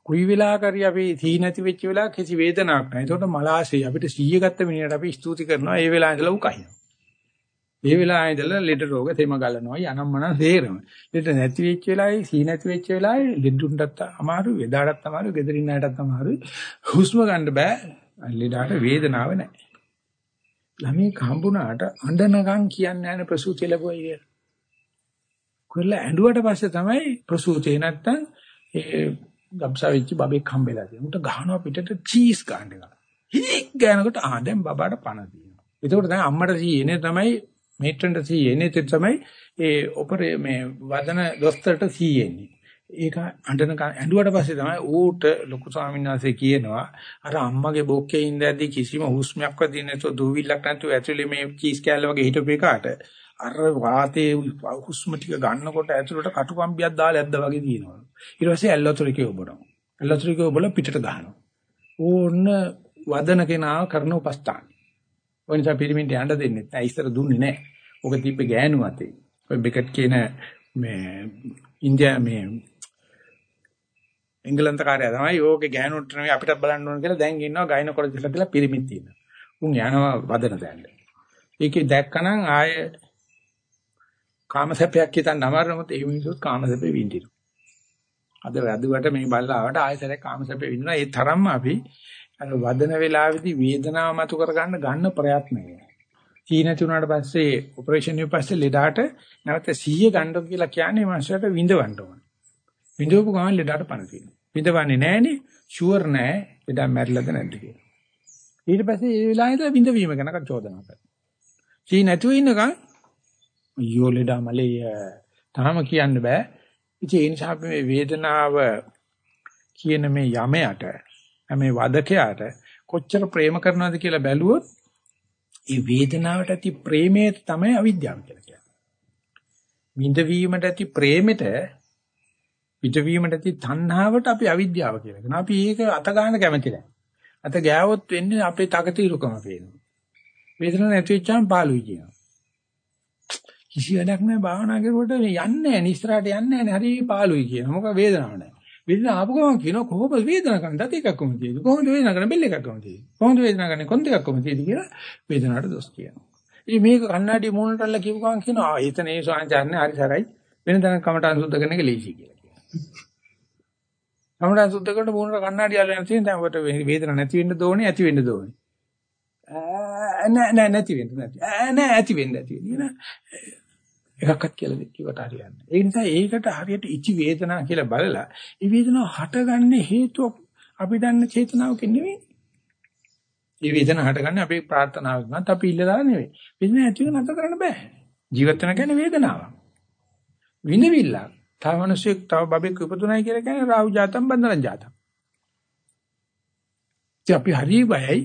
කුයි වෙලා කරි අපි සී නැති වෙච්ච වෙලාවක කිසි වේදනාවක් නැහැ. ඒකට මලාශය අපිට 100 ගත්ත මිනිහට අපි ස්තුති කරනවා. ඒ වෙලාව ඉඳලා උකහිනවා. ඒ වෙලාව ඉඳලා ලෙඩ රෝග තෙම ගලනවා යනම්මන තේරෙම ලෙඩ නැති වෙච්ච වෙලාවේ සී නැති වෙච්ච වෙලාවේ ලෙඩුන්ටත් අමාරු වෙදාටත් අමාරු ගෙදරින් අයටත් අමාරු හුස්ම ගන්න බෑ. ලෙඩාට වේදනාවක් නැහැ. ළමයි කම්බුණාට අඬනකම් කියන්නේ නැහැ ප්‍රසූතිය ලැබුවයි කියලා. කරලා ඇඬුවට පස්සේ තමයි ප්‍රසූතිය නැත්තම් ඒ ගබ්සා වෙච්ච බබෙක් හම්බෙලා තියෙනවා. උන්ට ගහනවා පිටට චීස් ගන්න එක. හික් ගන්නකොට ආ දැන් බබාට පණ තියෙනවා. එතකොට දැන් අම්මට සීයනේ තමයි මේට්‍රන්ට සීයනේ තමයි ඒ ඔපරේ මේ වදන දොස්තරට සීයෙන්නේ. ඒක අඬන ඇඬුවට පස්සේ තමයි ඌට ලොකු ස්වාමීන් වහන්සේ කියනවා අර අම්මගේ බොක්කේ ඉඳද්දි කිසිම හුස්මයක් වදින්නේ නැතුව දූවිල්ලක් නැතුව ඇතුලේ මේ චීස් කෑල්ල වගේ හිටපු එකාට අර වාතයේ හුස්ම ටික ගන්නකොට ඇතුළට කටුකම්බියක් දාලා ඇද්දා වගේ දිනනවා. ඊට පස්සේ ඇල්ලතුරිකේ ඔබනවා. ඇල්ලතුරිකේ ඔබලා පිටට ගහනවා. ඕන්න වදන කෙනා කරන උපස්ථාන. ඔය නිසා පිරිමින්ට යන්න දෙන්නේ නැහැ. ඉස්සර දුන්නේ නැහැ. ඔක තිබ්බේ ගෑනු අතේ. ඔය බෙකට් කියන මේ ඉන්දියා මේ එංගලන්ත කාර්යය තමයි ඕකේ ගෑනුන්ට නෙවෙයි අපිටත් බලන්න ඕන කියලා දැන් ඉන්නවා ගයිනකොලොජිස්ට්ලා කියලා පිරිමිත් තියෙනවා. උන් යනවා වදන දැන්න. ඒකේ දැක්කනම් ආය කාමසැපයක් හිතන්න අමාරුනොත් ඒ මිනිස්සුත් කාමසැපේ විඳිනවා. අද වැදුවට මේ බල්ලාවට ආයතරේ කාමසැපේ විඳිනවා. ඒ තරම්ම අපි අර වදන වේලාවේදී වේදනාව මතු කරගන්න ගන්න ප්‍රයත්නය. සීනති උනාට පස්සේ ඔපරේෂන් එක පස්සේ ලෙඩාට නැවත 100 ගන්න කියලා කියන්නේ මාසයට විඳවන්න ඕන. විඳවපු ගමන් ලෙඩාට පණ තියෙනවා. විඳවන්නේ නැහනේ ෂුවර් නැහැ ලෙඩා මැරිලාද නැද්ද කියලා. ඊට පස්සේ ඒ වෙලාවේ විඳවීම ගැන චෝදනා කරනවා. සී නැතුව ඉන්නකම් අයියෝ ලෙඩා මලේ තාම කියන්න බෑ. ඉතින් ඒ නිසා අපි මේ වේදනාව කියන මේ යමයට මේ වදකයට කොච්චර ප්‍රේම කරනවද කියලා බැලුවොත් ඒ වේදනාවට ඇති ප්‍රේමය තමයි අවිද්‍යාව කියලා කියන්නේ. විඳවීමට ඇති ප්‍රේමෙට පිටවීමට ඇති තණ්හාවට අපි අවිද්‍යාව කියලා කියනවා. අපි ඒක අත ගන්න කැමති නැහැ. අත ගෑවොත් වෙන්නේ අපේ තකතිරුකම පේනවා. වේදනාවක් නැති වෙච්චාම පාළුයි කියනවා. කිසි වැඩක් නැහැ. භාවනා කරුවට යන්නේ නැහැ. නිස්සරට යන්නේ නැහැ. හරි පාළුයි කියන මොකද වේදනාවක් නැහැ. වේදනාව ආපු ගමන් කියනවා කොහොමද වේදනාව කරන්නේ? දත එකක් කොහොමද තියෙන්නේ. කොහොමද වේදනාව කරන්නේ? බෙල් එකක් කොහොමද තියෙන්නේ. කොහොමද වේදනාව කරන්නේ? කොන්ද එකක් කොහොමද තියෙන්නේ කියලා වේදනාවට දොස් කියනවා. ඉතින් මේක කන්නඩි මූණට අල්ල කියපු ගමන් කියනවා ආ එතන ඒ සාංචාරනේ හරි සරයි. වෙන තැනක කමටහන් සුද්ධ කරන එක ලේසි කියලා. කියනවා කමටහන් සුද්ධ කරන මූණට කන්නඩි අල්ලගෙන තියෙන දැන් ඔබට වේදනාවක් නැති වෙන්න දෝනේ ඇති වෙන්න දෝනේ නෑ නෑ නැති වෙන්න නැති නෑ ඇති වෙන්න ඇති වෙන්න එකක්වත් කියලා කිව්වට හරියන්නේ. ඒ නිසා ඒකට හරියට ඉචි වේදනා කියලා බලලා ඒ වේදනාව හටගන්නේ හේතුව අපි දන්න චේතනාවකින් නෙවෙයි. මේ වේදනාව හටගන්නේ අපේ ප්‍රාර්ථනාවක් නැත් අපි ඉල්ලලා නෙවෙයි. වේදනාව ඇති වෙන නැත කරන්න බෑ. ජීවත් වෙන කියන්නේ වේදනාවක්. විඳවිල්ල. තව මිනිස්සෙක් තව බබෙක් උපදුණයි කියලා කියන්නේ රාහු ජාතම් බන්ධන ජාතම්. ඉතින් අපි හරි බයයි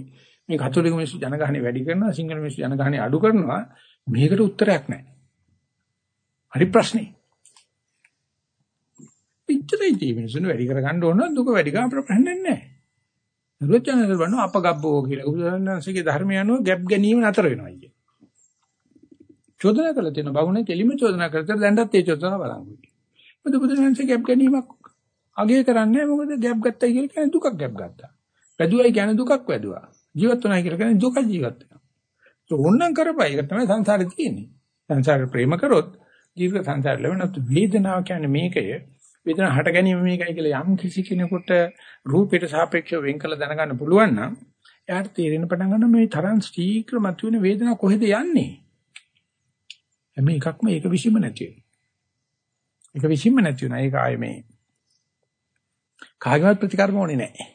මේ කතෝලික මිනිස්සු ජනගහනේ වැඩි කරනවා සිංහල මිනිස්සු ජනගහනේ අඩු කරනවා මේකට උත්තරයක් නැහැ. හරි ප්‍රශ්නේ. පිටරේ ජීවිතේ වැඩි කරගන්න ඕන දුක වැඩි ගන්න ප්‍රශ්නේ නැහැ. රුවචනසල් වන්න අපගබ්බෝ කියලා බුදුරජාණන්සේගේ ධර්මය අනුව ගැප් ගැනීම නතර වෙනවා කිය. චෝදනා කළ තියෙන බගුණේ කෙලිම චෝදනා කරතර දැන්වත් ඒ චෝදනා බලංගුයි. මොකද බුදුරජාණන්සේ ගැප් ගැනීමක් අගය කරන්නේ මොකද ගැප් ගත්තයි කියලා කියන්නේ දුකක් ගැප් ගත්තා. වැදුවයි කියන්නේ දුකක් වැදුවා. ජීවත් වුණා කියලා කියන්නේ දුක ජීවත් වෙනවා. ඒක ඕනනම් කරපයි. ඒක තමයි සංසාරේ තියෙන්නේ. සංසාරේ ප්‍රේම කරොත් දීර්ඝ සංසාර ලැබෙනත් වේදනාව කියන්නේ මේකය වේදනාව හට ගැනීම මේකයි කියලා යම් කිසි කෙනෙකුට රූපයට සාපේක්ෂව වෙන් කළ දැනගන්න පුළුවන් නම් එයාට තේරෙන පටන් ගන්න මේ තරම් ශීඝ්‍ර මතුවෙන වේදනාව කොහෙද යන්නේ හැම එකක්ම ඒක විසීම නැති ඒක විසීම නැති වෙන ඒක ආයේ මේ කාගේවත් ප්‍රතිකර්ම ඕනේ නැහැ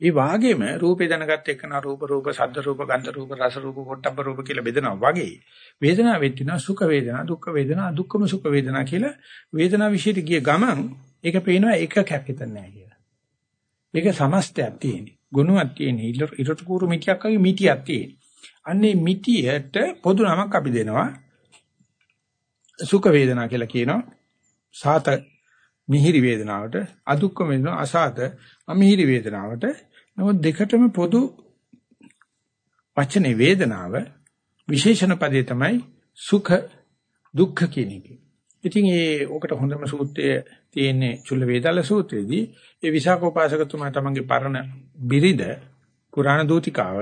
ඒ වාගේම රූපේ දැනගත් එක්කන රූප රූප ශබ්ද රූප ගන්ධ රූප රස රූප පොට්ටබ්බ රූප කියලා බෙදනවා වගේ වේදනාව වෙත්තිනා සුඛ වේදනා දුක්ඛ වේදනා අදුක්ඛම සුඛ වේදනා කියලා වේදනා විශේෂ ගිය ගමන් ඒක පේනවා එකක් හිතන්නේ නැහැ කියලා. ඒක සමස්තයක් තියෙන්නේ. ගුණයක් තියෙන්නේ. ඉරට කూరు මිටියක් වගේ මිටියක් තියෙන්නේ. අන්නේ මිටියට පොදු නමක් අපි දෙනවා. සුඛ වේදනා කියලා කියනවා. සාත මිහිරි වේදනාවට අදුක්ඛම වේදනාව අසාත අමිහිරි වේදනාවට නමුත් දෙකටම පොදු වචනේ වේදනාව විශේෂණ පදේ තමයි සුඛ දුක්ඛ කියන එක. ඉතින් ඒ ඔකට හොඳම සූත්‍රය තියෙන්නේ චුල්ල වේදාල සූත්‍රයේදී ඒ විසාකෝපාසකතුමා තමන්ගේ පරණ බිරිඳ කුරාණ දූතිකාව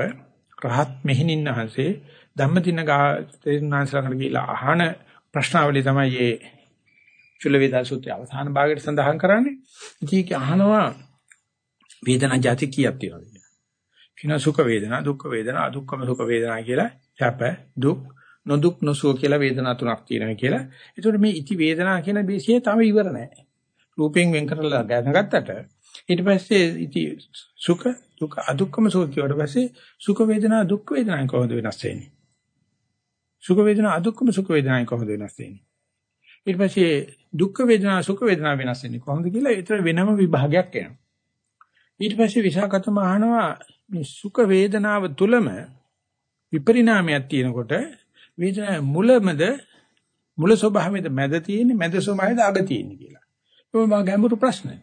රහත් මෙහිණින්හන්සේ ධම්මදින ගාතේනාන්සලකට ගිහිලා අහන ප්‍රශ්නාවලිය තමයි මේ චුල්ල වේදාල සූත්‍රයේ අවසාන භාගයට සඳහන් කරන්නේ. ඉතින් ඒක අහනවා වේදනා જાති කීයක් තියෙනවද කියලා. කින සුඛ වේදනා, දුක්ඛ වේදනා, අදුක්ඛම සුඛ වේදනා කියලා සැප, දුක්, නොදුක් නොසුව කියලා වේදනා තුනක් තියෙනවා කියලා. ඒතකොට මේ ඉති වේදනා කියන බේසිය තම ඉවර නැහැ. රූපයෙන් වෙන් කරලා ගන්නගත්තට ඊට පස්සේ ඉති සුඛ දුක අදුක්කම සුඛ කියවට පස්සේ සුඛ වේදනා දුක් වේදනා කොහොමද වෙනස් වෙන්නේ? සුඛ වේදනා අදුක්කම සුඛ වේදනා කොහොමද වෙනස් වෙන්නේ? ඊට පස්සේ දුක් වේදනා සුඛ වේදනා වෙනස් වෙන්නේ කොහොමද කියලා ඒතර වෙනම විභාගයක් එනවා. ඊට පස්සේ විසාකතම අහනවා මේ සුඛ වේදනාව තුලම විපරිණාමයක් තියෙනකොට වේදනාවේ මුලමද මුල ස්වභාවයේද මැද තියෙන්නේ මැද ස්වභාවයේද අග තියෙන්නේ කියලා. ඒක මා ගැඹුරු ප්‍රශ්නයක්.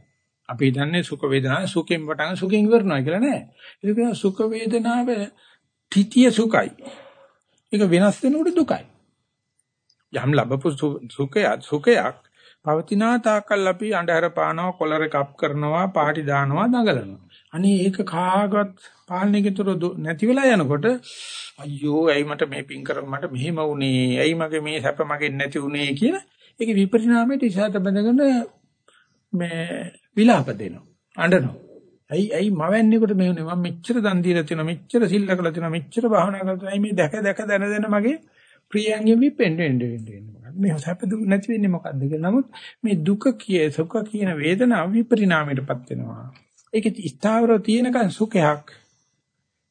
අපි දන්නේ සුඛ වේදනාව සුඛයෙන් පටන් සුඛයෙන් ඉවරනවා කියලා නෑ. ඒක සුඛ වේදනාව තිතිය සුඛයි. ඒක වෙනස් වෙනකොට දුකයි. යම් ලැබපු සුඛයක් සුඛයක් පවතිනා තාකල් අපි අඳුර පානවා කොලර කප් කරනවා පාටි දානවා දඟලනවා. අනේ ඒක කාගවත් පාලනයකතර නැති වෙලා යනකොට අයියෝ ඇයි මට මේ පින් කර මට මෙහෙම වුනේ? ඇයි මගේ මේ සැප මගෙන් නැති වුනේ කියලා ඒක විපරිණාමයට ඉසాత බඳගෙන මේ විලාප දෙනවා අඬනවා. ඇයි ඇයි මවන්නේකොට මේ වුනේ? මම මෙච්චර දන් දීලා තියෙනවා මෙච්චර සිල් ලකලා තියෙනවා මෙච්චර භාවනා කරලා තියෙනවා. මේ දැක දැක දැන දැන මගේ ප්‍රියංගෙ විපෙන්න එන්න එන්න මේ සැප දුක නැති වෙන්නේ මොකද්ද කියලා නමුත් මේ දුක කිය සුඛ කියන වේදනාව විපරිණාමයටපත් වෙනවා ඒකේ ස්ථාවරව තියෙනකන් සුඛයක්.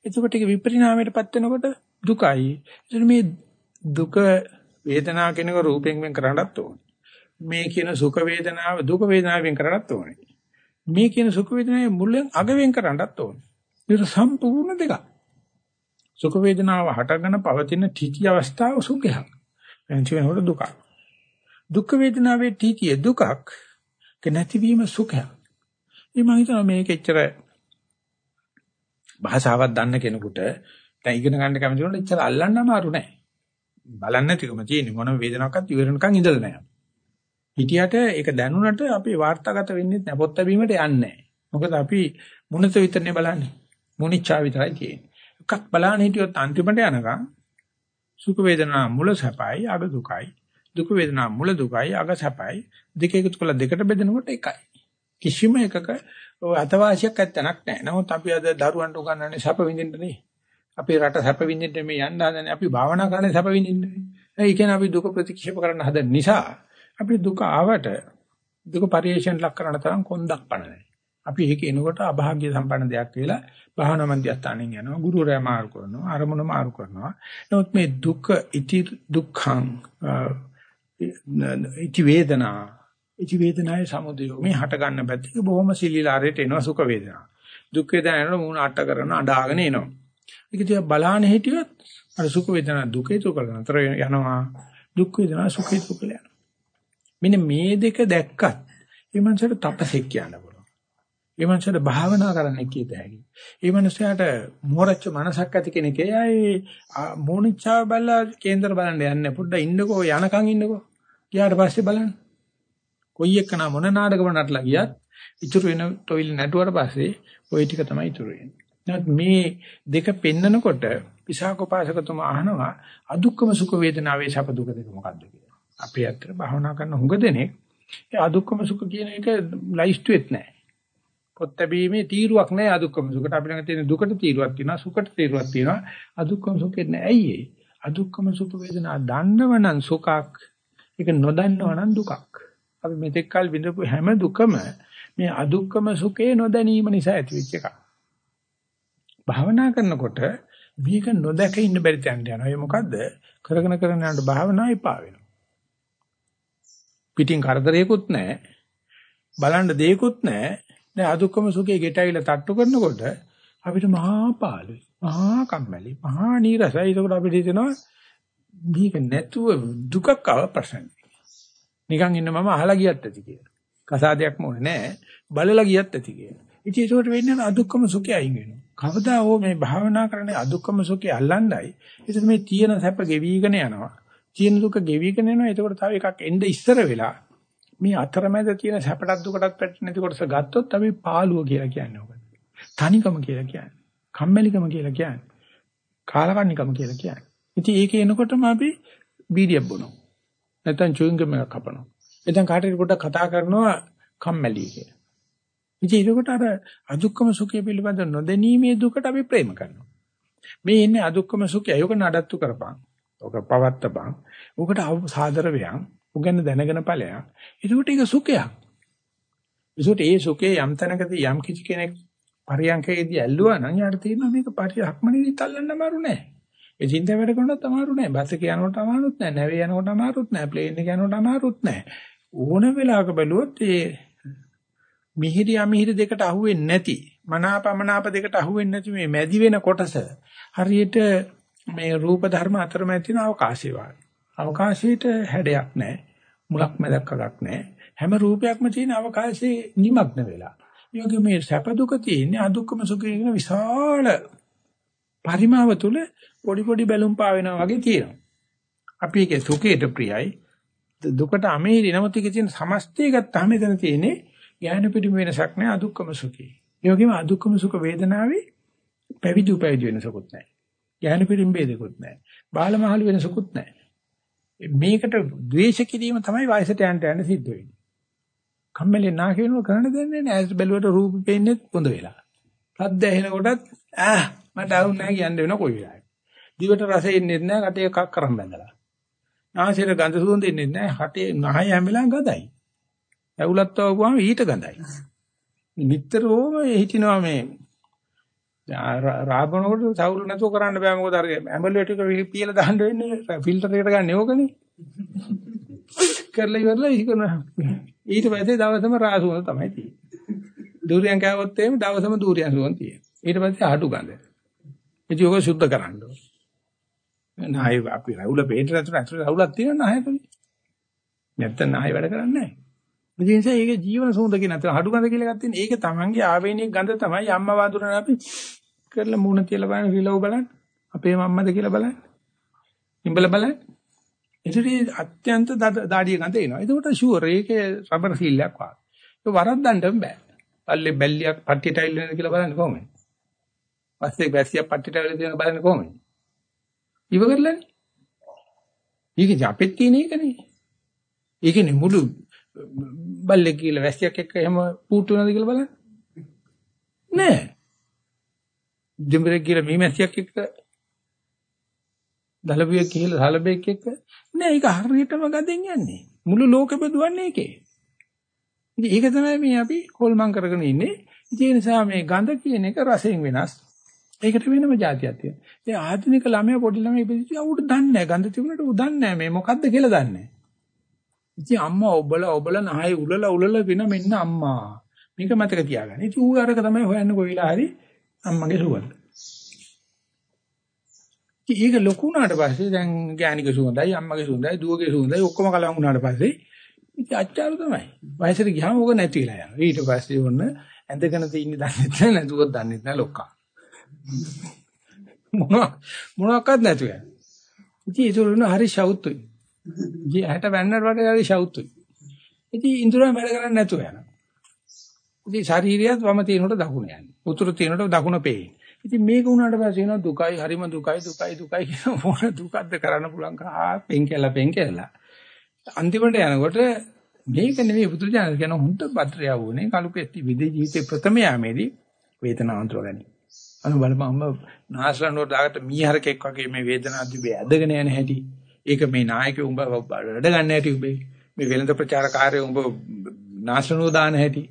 එතකොට ඒක විපරිණාමයටපත් වෙනකොට දුකයි. එතන මේ දුක වේදනාව කෙනක රූපයෙන් වෙන් කරන්නත් ඕනේ. මේ කියන සුඛ වේදනාව දුක වේදනාවෙන් කරන්නත් ඕනේ. මේ කියන සුඛ වේදනාවේ මුලෙන් අග වෙන් කරන්නත් ඕනේ. ඒක සම්පූර්ණ දෙකක්. සුඛ වේදනාව හටගෙන පවතින තීටි අවස්ථාව සුඛයක්. එන්ච වෙනකොට දුකක්. දුක් වේදනාවේ තීටිය දුකක්. නැතිවීම සුඛයක්. ඉතින් මම හිතනවා මේක එච්චර භාෂාවක් දන්න කෙනෙකුට දැන් ඉගෙන ගන්න කැමති වුණොත් එච්චර අල්ලන්න අමාරු නෑ. බලන්න නැතිකම තියෙන්නේ මොනම වේදනාවක්වත් ඉවරනකන් ඉඳලා නෑ. හිටියට ඒක දැනුණට අපි වාර්තාගත වෙන්නේ නැහැ පොත් ලැබීමට යන්නේ නැහැ. මොකද අපි මුණත විතරනේ බලන්නේ. මුනිච්චා විතරයි තියෙන්නේ. එකක් බලන්න හිටියොත් අන්තිමට යනකම් සුඛ වේදනා මුල සැපයි අග දුකයි. දුක වේදනා මුල දුකයි අග සැපයි. දෙක එකතු කළා දෙකට බෙදෙනකොට එකයි. කිසිම එකක අතවාසියක් ඇත්තනක් නැහැ. නමුත් අපි අද දරුවන්ට උගන්වන්නේ සැප විඳින්නනේ. අපේ රට සැප විඳින්න මේ යන්න හදනේ. අපි භාවනා කරන්නේ සැප විඳින්නනේ. ඒ කියන්නේ අපි දුක ප්‍රතික්ෂේප කරන්න හදන නිසා අපි දුක ආවට දුක පරිේශන ලක් කරන තරම් කොන්දක් පණ නැහැ. අපි ඒක එනකොට අභාග්‍ය සම්පන්න දෙයක් කියලා භාවනා මධ්‍යස්ථානෙන් යනවා ගුරුවරයා මාරු කරනවා අරමුණ මාරු කරනවා නමුත් මේ දුක ඉති දුක්ඛං ඉති වේදනා ඉති වේදනාවේ සමුදය මේ හට ගන්න පැත්තේ බොහොම සිලිලාරයට එනවා සුඛ වේදනා. දුක් වේදනා එනකොට මූණ අට කරන අඬාගෙන එනවා. ඒක දිහා බලාන හිටියොත් අර සුඛ වේදනා දුකේ තුකල නතර යනවා. දුක් වේදනා සුඛේ තුකල යනවා. මෙන්න මේ දෙක දැක්කත් මේ මනසට තපසෙක් කියන්න පුළුවන්. මේ මනසට භාවනා කරන්න කීත හැකි. මේ මනසට මෝරච්ච මනසක් ඇති කෙනෙක් එයයි මෝනිච්චාව බලලා කේන්දර බලන්න යන්නේ පොඩ්ඩ ඉන්නකෝ යනකම් ඉන්නකෝ. ගියාට පස්සේ බලන්න. කොයි එකන මොන නාටකම නටලා ගියත් ඉතුරු වෙන ටොයිල් නැටුවට පස්සේ ওই ටික තමයි ඉතුරු වෙන්නේ. මේ දෙක පෙන්නකොට විසාකෝපාසකතුමා අහනවා අදුක්කම සුඛ වේදනාවේ සැප දුක දෙක මොකක්ද කියලා. අපි අතර භාවනා කරන හුඟ දෙනෙක් ඒ අදුක්කම සුඛ කියන එක ලයිස්ට්ුවෙත් නැහැ. පොත් ලැබීමේ තීරුවක් නැහැ අදුක්කම සුඛට. අපි ළඟ තියෙන දුකට තීරුවක් තියෙනවා සුඛට තීරුවක් තියෙනවා. අදුක්කම සුඛෙත් නැහැ. ඇයි ඒ? අදුක්කම සුඛ වේදනා දන්නවනම් සුඛක් ඒක නොදන්නවනම් දුකක්. අපි මෙතෙක් කල් විඳපු හැම දුකම මේ අදුක්කම සුඛේ නොදැනීම නිසා ඇතිවෙච්ච එකක්. භාවනා කරනකොට මේක නොදැක ඉන්න බැරි තැනට යනවා. ඒ මොකද්ද? කරගෙන කරගෙන යනකොට භාවනාව එපා වෙනවා. පිටින් කරදරයක්වත් නැහැ. බලන්න දෙයක්වත් නැහැ. දැන් අදුක්කම සුඛේ ගෙටවිලා තට්ටු කරනකොට අපිට මහා පාළුයි. මහා කම්මැලි. මහා නීරසයි. ඒකට අපිට හිතෙනවා මේක නැතුව දුකක් ආව ප්‍රශ්නයි. නිකන් ඉන්න මම අහලා ගියත් ඇති කියලා. කසාදයක්ම ඕනේ නෑ. බලලා ගියත් ඇති කියලා. ඉතින් ඒකට වෙන්නේ අදුක්කම සුඛය අයින් වෙනවා. කවදා හෝ මේ භාවනා කරන්නේ අදුක්කම සුඛය අල්ලන්නයි. ඒත් මේ තියෙන සැප ගෙවිගෙන යනවා. තියෙන දුක ගෙවිගෙන යනවා. එතකොට තව එකක් එන්න ඉස්සර වෙලා මේ අතරමැද තියෙන සැපටත් දුකටත් පැටලෙන නැති කොටස ගත්තොත් අපි පාළුව කියලා කියන්නේ ඔකට. තනිකම කියලා කියන්නේ. කම්මැලිකම කියලා කියන්නේ. කාලකන්නිකම කියලා කියන්නේ. ඉතින් ඒක එනකොටම අපි බීඩියක් බොනවා. නැත්නම් චුයින්ග් ගම් එකක් කපනවා. එතෙන් කාටරි පොඩ්ඩක් කතා කරනවා කම්මැලි කියලා. ඉතින් ඒකට අර අදුක්කම සුඛය පිළිබඳ නොදැනීමේ දුකට අපි ප්‍රේම කරනවා. මේ ඉන්නේ අදුක්කම සුඛය. ඒක නඩත්තු කරපන්. ඔක පවත්තපන්. ඔකට සාදර වෙයන්. උගන්න දැනගෙන ඵලයක්. ඒකට ඒක සුඛයක්. ඒසොට ඒ සුඛේ යම් තැනකදී යම් කිසි කෙනෙක් පරියන්කේදී ඇල්ලුවා නම් යාට තේරෙනවා මේක පරිහක්මනේදී තල්ලන්න අමාරු නෑ. ඒ චින්ත වැඩ කරනවත් අමාරු නෑ. බස් එක යනකොට අමාරුත් නෑ. නැවේ යනකොට අමාරුත් නෑ. ප්ලේන් එක යනකොට අමාරුත් නෑ. ඕන වෙලාවක බැලුවොත් ඒ මිහිරි අමිහිරි දෙකට අහුවෙන්නේ නැති මනාපමනාප දෙකට අහුවෙන්නේ නැති මේ මැදි වෙන කොටස හරියට මේ රූප ධර්ම අතරමැද තියෙන අවකාශය වගේ. අවකාශයට හැඩයක් නැහැ. මුලක් මැදක් අගක් නැහැ. හැම රූපයක්ම තියෙන අවකාශයේ නිමග්න වෙලා. ඒ වගේ මේ සැප දුක තියෙන්නේ අදුක්කම සුඛය කියන විශාල පරිමාව තුල පොඩි පොඩි බැලුම් පාවෙනවා වගේ තියෙනවා. අපි ඒකේ සුඛයට ප්‍රියයි දුකට අමේරි නමුත් ඒකේ තියෙන සමස්තය ගත්තාම එතන තියෙන්නේ ඥාන පිටිම වෙනසක් නෑ අදුක්කම සුඛේ. ඒ වගේම අදුක්කම සුඛ වේදනාවේ පැවිදි උපැවිදි වෙනසකුත් නෑ. ඥාන පිටිම ભેදකුත් නෑ. බාලමහලු වෙනසකුත් නෑ. මේකට ද්වේෂ කිරීම තමයි වයසට යන්න යන්න සිද්ධ වෙන්නේ. කම්මැලි නා කියනවා කරන්න දෙන්නේ නෑ. ඇස් බැලුවට රූප පේන්නේ පොඳ වෙලා. සද්ද ඇහෙනකොටත් ආ මට අවුල් නෑ කියන්න වෙන කොයි වෙලාවෙ. දිවට රස එන්නේ නැහැ කටේ එකක් කරන් බැඳලා. නාසයට ගඳ සුවඳ එන්නේ නැහැ. හටේ නහය හැම වෙලාවෙම ගඳයි. ඇවුලත් වගුවාම ඊට ගඳයි. නිතරම හිටිනවා මේ රාබනකොට සවුරු නැතුව කරන්න බෑ මොකද අර ඇඹලුව ටික පියලා දාන්න වෙන්නේ ෆිල්ටර් එකට ගන්න ඕකනේ. කරලා ඉවරලා ඉකන ඊට පස්සේ දවසම රාසුවන තමයි තියෙන්නේ. දූරියන් කෑවොත් එහෙම දවසම දූරියන් සුවන් තියෙනවා. ඊට පස්සේ ආටු ගඳ. ඉතින් ඔක සුද්ධ කරන්න ඕන. නායි අපි රවුල පේන්න නැතුව ඇතුලේ රවුලක් තියෙනවා නායකනේ. නැත්තම් නායි වැඩ කරන්නේ නැහැ. ඒ නිසා ඒක ජීවන සූඳ කියන අතර හඩු ගඳ කියලා එකක් තියෙන. ඒක තමන්ගේ ආවේනික ගඳ තමයි අම්මා වඳුරන අපි කරලා මූණ තියලා බලන්න රිලව් බලන්න. අපේ මම්මද කියලා බලන්න. ඉඹල බලන්න. ඒතරී අත්‍යන්ත දාඩිය ගඳ එනවා. ඒකට ෂුවර් ඒකේ රබර් සීල්යක් වාගේ. ඒක වරද්දන්න බෑ. පල්ලේ බැල්ලියක් පට්ටි ටයිල් වෙනද කියලා බලන්න කොහොමද? පස්සේ බැස්සියක් පට්ටි ටයිල් දෙන බලන්න කොහොමද? ඉව කරලානේ. ඒක අපෙත් තියෙන එකනේ. ඒකනේ මුළු බල්ලෙක් කියලා වැස්සියක් එක්ක එහෙම පූට් වෙනවද කියලා බලන්න. නෑ. දෙඹරෙක් කියලා මීමැස්සියක් එක්ක දලබුවෙක් කියලා සලබෙක් එක්ක නෑ ඒක හරියටම ගඳෙන් යන්නේ. මුළු ලෝකෙම දුවන්නේ ඒකේ. ඉතින් ඒක තමයි මේ අපි හොල්මන් කරගෙන ඉන්නේ. ඒ නිසා මේ ගඳ කියන එක රසයෙන් වෙනස්. ඒකට වෙනම જાතියක් තියෙනවා. ඒ ආධුනික ළමයා පොඩි ළමයා ඉපදිච්ච උඩ දන්නේ නැහැ. ගඳ තිබුණට උ දන්නේ නැහැ මේ මොකද්ද කියලා දන්නේ නැහැ. ඉතින් අම්මා ඔබලා ඔබලා නහය උලලා උලලා වෙන මෙන්න අම්මා. මේක මතක තියාගන්න. ඉතින් ඌ අරක තමයි හොයන්නේ කොයිලා හරි අම්මගේ සුවඳ. ඒක ලොකු වුණාට පස්සේ දැන් ගෑණික සුවඳයි අම්මගේ සුවඳයි දුවගේ සුවඳයි ඔක්කොම කලවම් වුණාට පස්සේ ඉතින් අච්චාරු තමයි. වයසට ගියාම ඕක නැති වෙලා යනවා. ඊට පස්සේ ඔන්න ඇඳගෙන තින්නේ දන්නේ නැහැ නේදුවත් දන්නේ නැහැ ලොක්කා. මොනවා මොනවාක්වත් නැතු යන. ඉතින් ඒක උන හරි ෂවුතුයි. ඉතින් ඇහැට වැන්නට වඩා හරි ෂවුතුයි. ඉතින් ඉන්ද්‍රයන් වැඩ කරන්නේ නැතුව යනවා. ඉතින් ශාරීරියත් වම තියෙනකොට දකුණ යන්නේ. උතුරු තියෙනකොට දකුණ පේන්නේ. ඉතින් මේක උනාට පස්සේ එනවා දුකයි හරිම දුකයි දුකයි දුකයි කියන මොන දුකක්ද කරන්න පුළුවන් කා පෙන් කියලා පෙන් කියලා. අන්තිමට යනකොට මේක නෙමෙයි පුදුජාන කියන හොඳ භද්‍රය වුණේ කලුකෙත්ති විදේ ජීවිතේ ප්‍රථම යාමේදී වේදනාවන්තර ගනි. අනු බලපං නාසරනෝ දාගට මීහරකෙක් වගේ මේ වේදනාව දිවේ ඇදගෙන යන හැටි. ඒක මේ නායකයෝ උඹ වැඩ ගන්න හැටි උඹේ. මේ වෙළඳ ප්‍රචාරකාරයෝ උඹ නාසරනෝ දාන හැටි.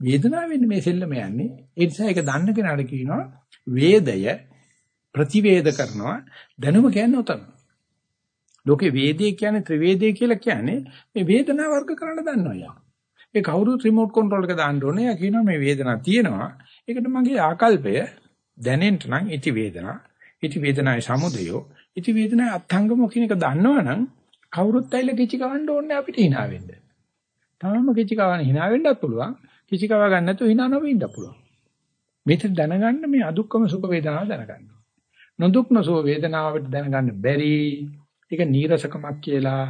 වේදනාවෙන් මේ සෙල්ලම යන්නේ. ඒ නිසා ඒක දන්න කෙනාට කියනවා වේදය ප්‍රතිවේද කරනවා දැනුම කියන්නේ උතන. ලෝකේ වේදේ කියන්නේ ත්‍රිවේදේ කියලා කියන්නේ මේ වේදනාව වර්ග කරන්න දන්නවා යා. ඒ කවුරුත් රිමෝට් කන්ට්‍රෝල් එක දාන්න ඕනේ. යා කියනවා මේ වේදනාව තියෙනවා. ඒකට මගේ ආකල්පය දැනෙන්න නම් ඉති වේදනා, ඉති වේදනාවේ සමුදයෝ, ඉති වේදනාවේ අත්ංගම කියන එක දන්නවනම් කවුරුත් ඇවිල්ලා කිචි කවන්න ඕනේ අපිට hina වෙන්න. තාම කිචි කවන්න hina වෙන්නත් පුළුවන්. කිචි කව ගන්න නැතුව hina නොවෙ ඉන්න පුළුවන්. මේක දැනගන්න මේ අදුක්කම සුඛ වේදනාව දැනගන්න. නොදුක් නොසෝ වේදනාවට දැනගන්න බැරි. ඒක නීරසකමක් කියලා,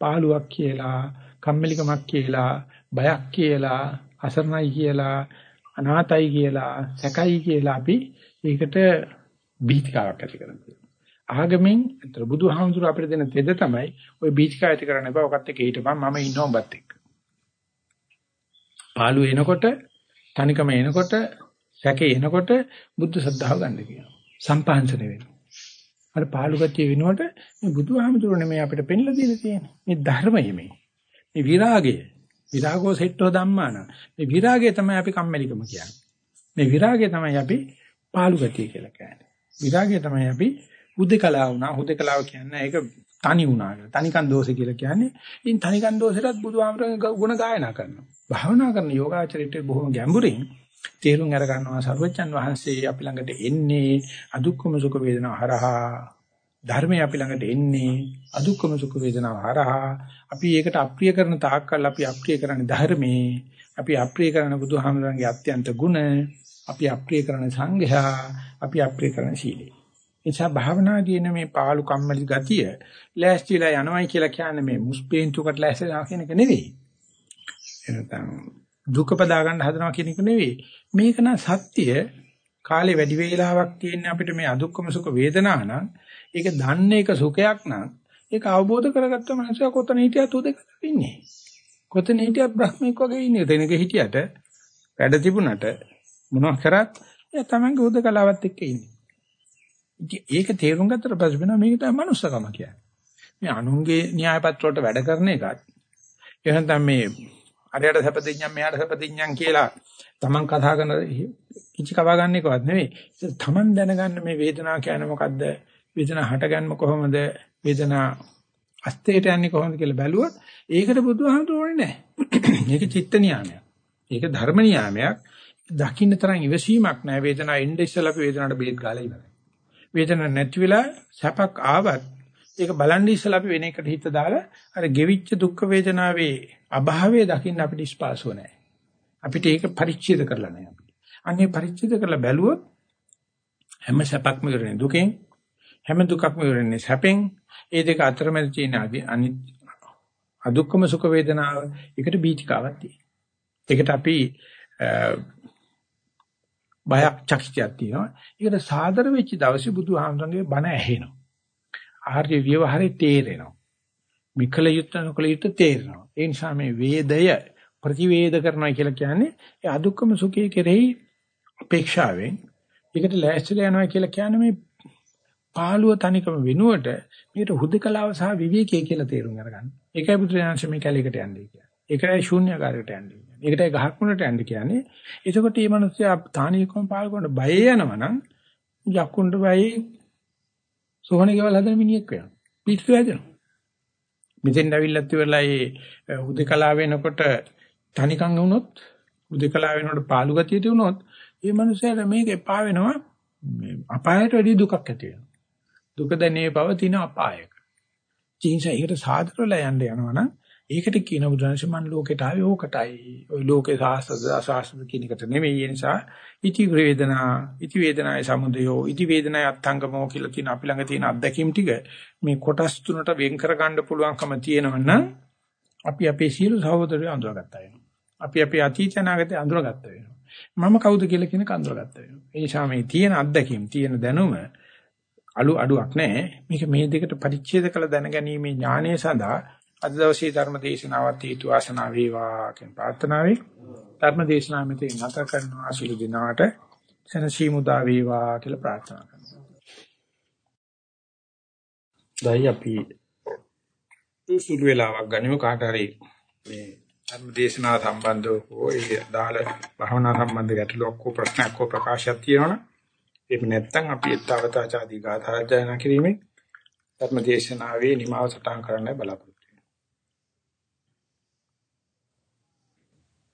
පහළුවක් කියලා, කම්මැලිකමක් කියලා, බයක් කියලා, අසරණයි කියලා, අනාතයි කියලා, සැකයි කියලා අපි ඒකට බීතිකාවක් ඇති කරනවා. ආගමෙන් අතර බුදුහාමුදුර අපිට දෙන තෙද තමයි ওই බීචිකා ඇති කරන්න බෑ. ඔකත් එක්ක හිටපන් මම ඉන්නවා ඔබත් එක්ක. පාළු එනකොට තනිකම එනකොට සැකේ එනකොට බුද්ධ ශ්‍රද්ධාව ගන්න කියනවා. සම්පහන්සන වෙනවා. අර පාළු ගතිය වෙනුවට මේ බුදුහාමුදුරනේ මේ අපිට පෙන්ලා දීලා තියෙන්නේ. මේ ධර්මය මේ. මේ විරාගය. විරාගෝ සෙට්ටෝ ධම්මාන. මේ විරාගය තමයි අපි කම්මැලිකම කියන්නේ. මේ විරාගය තමයි අපි පාළු ගතිය කියලා කියන්නේ. විරාගය තමයි අපි හුදේකලාව වුණා. හුදේකලාව කියන්නේ ඒක තනි වුණා කියලා. තනිකන් දෝෂ කියලා කියන්නේ. ඉතින් තනිකන් දෝෂෙටත් බුදුහාමරගේ ගුණ ගායනා කරනවා. භාවනා කරන යෝගාචරිතේ බොහොම ගැඹුරින් තේරුම් අර ගන්නවා සර්වචන් වහන්සේ අපි ළඟට එන්නේ අදුක්කම සුඛ වේදනා හරහා ධර්මය අපි ළඟට එන්නේ අදුක්කම සුඛ වේදනා හරහා අපි ඒකට අප්‍රිය කරන තාක්කල් අපි අප්‍රිය කරන්නේ ධර්මයේ අපි අප්‍රිය කරන බුදුහාමරගේ අත්‍යන්ත ගුණ අපි අප්‍රිය කරන සංඝයා අපි අප්‍රිය කරන සීලය එනිසා භාවනාදීන මේ පාළු කම්මැලි ගතිය ලෑස්තිලා යනවයි කියලා කියන්නේ මේ මුස්පේන්තුකට ලෑස්තිලා කියන එක නෙවෙයි එනතම් දුක පදා ගන්න හදනවා කියන එක නෙවෙයි. මේක නම් සත්‍ය කාලේ වැඩි වේලාවක් තියෙන අපිට මේ අදුක්කම සුඛ වේදනා නම් ඒක දන්නේ එක සුඛයක් නම් ඒක අවබෝධ කරගත්ත මනුස්සයා කොතන හිටියත් උදේ ඉන්නේ. කොතන හිටියත් බ්‍රහ්මෙක් වගේ ඉන්නේ. දෙනක හිටියට වැඩ තිබුණට මොනවා කරත් එයා තමන්ගේ උදකලාවත් එක්ක ඉන්නේ. ඒක තේරුම් ගත්තට පස්සේ වෙනවා මේක තමයි මනුස්සකම කියන්නේ. මේ අනුන්ගේ න්‍යායපත්‍ර වලට වැඩ කරන එකත් එහෙනම් මේ අරයට සැපදින්නම් මෙයාට සැපදින්නම් කියලා Taman කතා කරන කිචි කවා ගන්න එකවත් නෙවෙයි. Taman දැනගන්න මේ වේදනාව කියන්නේ මොකද්ද? වේදනාව හටගන්න කොහොමද? වේදනාව අස්තේට යන්නේ කොහොමද කියලා බැලුවොත් ඒකට බුදුහාමුදුරුවෝ නැහැ. මේක චිත්ත නියාමයක්. ඒක ධර්ම නියාමයක්. දකින්න තරම් ඉවසීමක් නැහැ. වේදනාව එන්නේ ඉස්සලා අපි වේදනාවට බේත් ගාලා ඉවරයි. වේදනාවක් නැති වෙලා සැපක් ආවත් ඒක බලන් ඉස්සලා අපි වෙන එකට හිත දාලා අර ගෙවිච්ච දුක් වේදනාවේ අභාවය දකින්න අපිට ස්පාසුව නැහැ. අපිට ඒක පරිච්ඡේද කරලා නැහැ අපිට. අන්නේ පරිච්ඡේද කරලා බැලුවොත් හැම සැපක්ම ඉවරනේ දුකෙන් හැම දුකක්ම ඉවරනේ සැපෙන් ඒ දෙක අතරමැද තියෙන අනිත් අදුක්කම සුඛ වේදනාව එකට බීචිකාවක් තියෙනවා. ඒකට අපි බයක් චක්තියක් තියෙනවා. ඒකට සාදර වෙච්ච දවසේ බුදුහාමරගේ බණ ඇහෙනවා. ආර්ය ව්‍යවහාරේ තේරෙනවා. මිකල යුත්ත නොකල යුත්ත තේරෙනවා. ඒ නිසා මේ වේදය ප්‍රතිවේද කරනවා කියලා කියන්නේ ඒ අදුක්කම සුඛයේ කෙරෙහි අපේක්ෂාවෙන් ඒකට ලෑස්තිලා යනවා කියලා කියන්නේ මේ පාළුව තනිකම වෙනුවට මේකට හුදකලාව සහ විවේකයේ කියලා තේරුම් අරගන්න. ඒකයි බුදුරජාණන් මේ කැලේකට යන්නේ කියන්නේ. ඒකයි ශූන්‍යකාරයට යන්නේ කියන්නේ. ඒකටයි ගහක් මුලට යන්නේ කියන්නේ. එතකොට මේ මිනිස්සයා තානියකම පාල්කොන්න බය යනවනම් යකුණ්ඩ බයයි සෝහනේ ගෙවල් හදන මිනිහෙක් වෙනවා. පිටු හැදෙනවා. මෙතෙන් ඇවිල්ලත් ඉවරලා ඒ උදේකලා වෙනකොට තනිකන් වුණොත් උදේකලා වෙනකොට පාළු ගතිය තියුණොත් ඒ මනුස්සයාට මේක එපා වෙනවා අපායට වැඩි දුකක් ඇති වෙනවා. දුක දැනේ පවතින අපායක. චින්සා ඒකට සාදරලා යන්න යනවනම් ඒකට කියන බුදුරජාණන් මන් ලෝකෙට ආවේ ඕකටයි. ওই ලෝකේ සාස්ත්‍රද අසාස්ත්‍රද කියන එකට නෙමෙයි. ඒ නිසා ඉති වේදනා, ඉති වේදනාය සමුදයෝ, ඉති වේදනාය අත්ංගමෝ කියලා කියන අපි ළඟ තියෙන අත්දැකීම් ටික මේ කොටස් තුනට වෙන් කර ගන්න පුළුවන්කම තියෙනවනම් අපි අපේ සියලු සහෝදරයෝ අඳුරගත්තා වෙනවා. අපි අපේ අතීත අනාගතය අඳුරගත්තා වෙනවා. මම කවුද කියලා කියන කඳුරගත්තා වෙනවා. ඒ නිසා මේ තියෙන අත්දැකීම්, තියෙන දැනුම අලු අඩුවක් නැහැ. මේක මේ දෙකට පරිච්ඡේද කළ දැනගැනීමේ ඥානය සඳහා අද දවසේ ධර්ම දේශනාවත් හේතු වාසනා වේවා කියන ප්‍රාර්ථනාවයි ධර්ම දේශනාව මෙතන නැත කරනවා. අසුළු දිනාට සනසීමුදා වේවා කියලා ප්‍රාර්ථනා කරනවා. දැන් අපි සුළු වෙලාවක් ගනිමු. කාට හරි මේ ධර්ම දේශනාව සම්බන්ධව හෝ ඒ දාල භවනා සම්බන්ධ ගැටලු ඔක්කො ප්‍රශ්නයක් හෝ ප්‍රකාශයක් තියෙනවනේ එහෙම නැත්නම් අපි ඊතාවතාචාදී ගාථා ජයනා කිරීමේ ධර්ම දේශනාවේ නිමාව සටහන් කරන්න බලාපොරොත්තු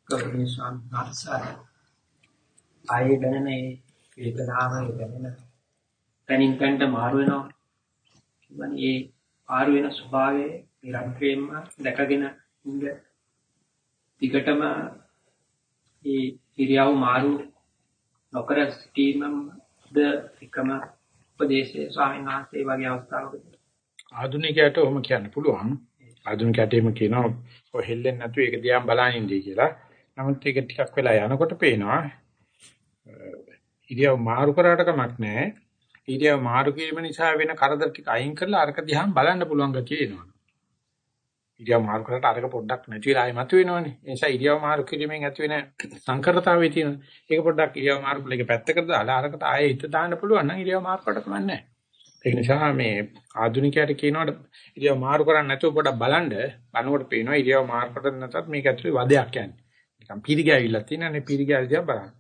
ගෞරවනීය ස්වාමීන් වහන්සේ ආයේ දැනෙන මේ වේදනාව දැනෙන තනින් තනට මාරු වෙනවා. කියන්නේ ඒ මාරු වෙන ස්වභාවය නිරන්තරයෙන්ම දැකගෙන ඉන්න ටිකටම ඒ ඉරියව් මාරු නොකර සිටීමද එකම උපදේශයේ ස්වාමීන් වහන්සේ වගේ අවස්ථාවකදී ආධුනිකයට ඔහොම කියන්න පුළුවන්. ආධුනිකයට එහෙම කියනවා ඔය හෙල්ලෙන්නේ නැතුව ඒක දිහා බලන් ඉඳී කියලා. නමුත් ඒක ටිකක් වෙලා යනකොට පේනවා ඉරියව් මාරු කරාට කමක් නැහැ. ඉරියව් මාරු කිරීම නිසා වෙන කරදර ටික අයින් කරලා අරක දිහා බලන්න පුළුවන් ගතිය එනවා. ඉරියව් මාරු කරාට අරක පොඩ්ඩක් නැති වෙලා ආයෙ මතුවෙනවනේ. ඒ නිසා ඉරියව් මාරු කිරීමෙන් ඇති වෙන සංකරතාවයේ තියෙන ඒක පොඩ්ඩක් ඉරියව් මාරු කරලා ඒක පැත්තකට දාලා අරකට ආයෙ හිත දාන්න පුළුවන් නම් ඉරියව් මාරු කරාට කමක් නැහැ. ඒ නිසා මේ ආධුනිකයට කියනවාට ඉරියව් මාරු කරන්නේ නැතුව පොඩක් බලන්න බලනකොට පේනවා ඉරියව් මාරු කරන්නේ නැතත් මේක ඇතුලේ වදයක් යන්නේ. නිකන් පීරිගෑවිලා තියෙනනේ පීරිගෑවිලා දිහා බලන්න.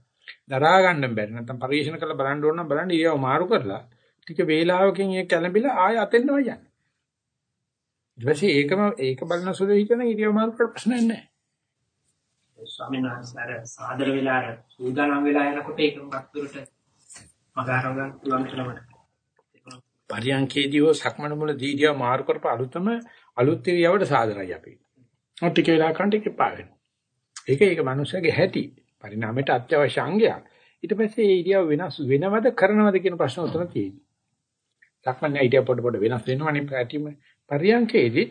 දරා ගන්න බැරි නැත්නම් පරිශන කරලා බලන්න ඕන නම් බලන්න ඉරියව් මාරු කරලා ටික වේලාවකින් ඒක කැළඹිලා ආය අතෙන්ම යන්නේ. ඊට පස්සේ ඒකම ඒක බලන සුළු හිතන ඉරියව් මාරු කර ප්‍රශ්නයක් නැහැ. ස්වාමීන් වහන්සේ සාදර වෙලා සූදානම් වෙලා යනකොට ඒක වත්තුරට මගාරව ගන්න පුළුවන් කියලා මට. පරියන්කේදී හෝ සක්මන මුල දීදියා මාරු කරපු අලුතම අලුත් ඉරියවට සාදරයි අපි. ඔය ටික වෙලා කන්ට එක පාවෙන. ඒක ඒක මනුස්සයාගේ හැටි. පරිණාමයට අත්‍යවශ්‍ය අංගයක්. ඊට පස්සේ මේ ඉරියව් වෙනස් වෙනවද කරනවද කියන ප්‍රශ්න උතන තියෙනවා. සක්මන් ඉරියව් පොඩ පොඩ වෙනස් වෙනවනේ පැටිම පරියන්කේදී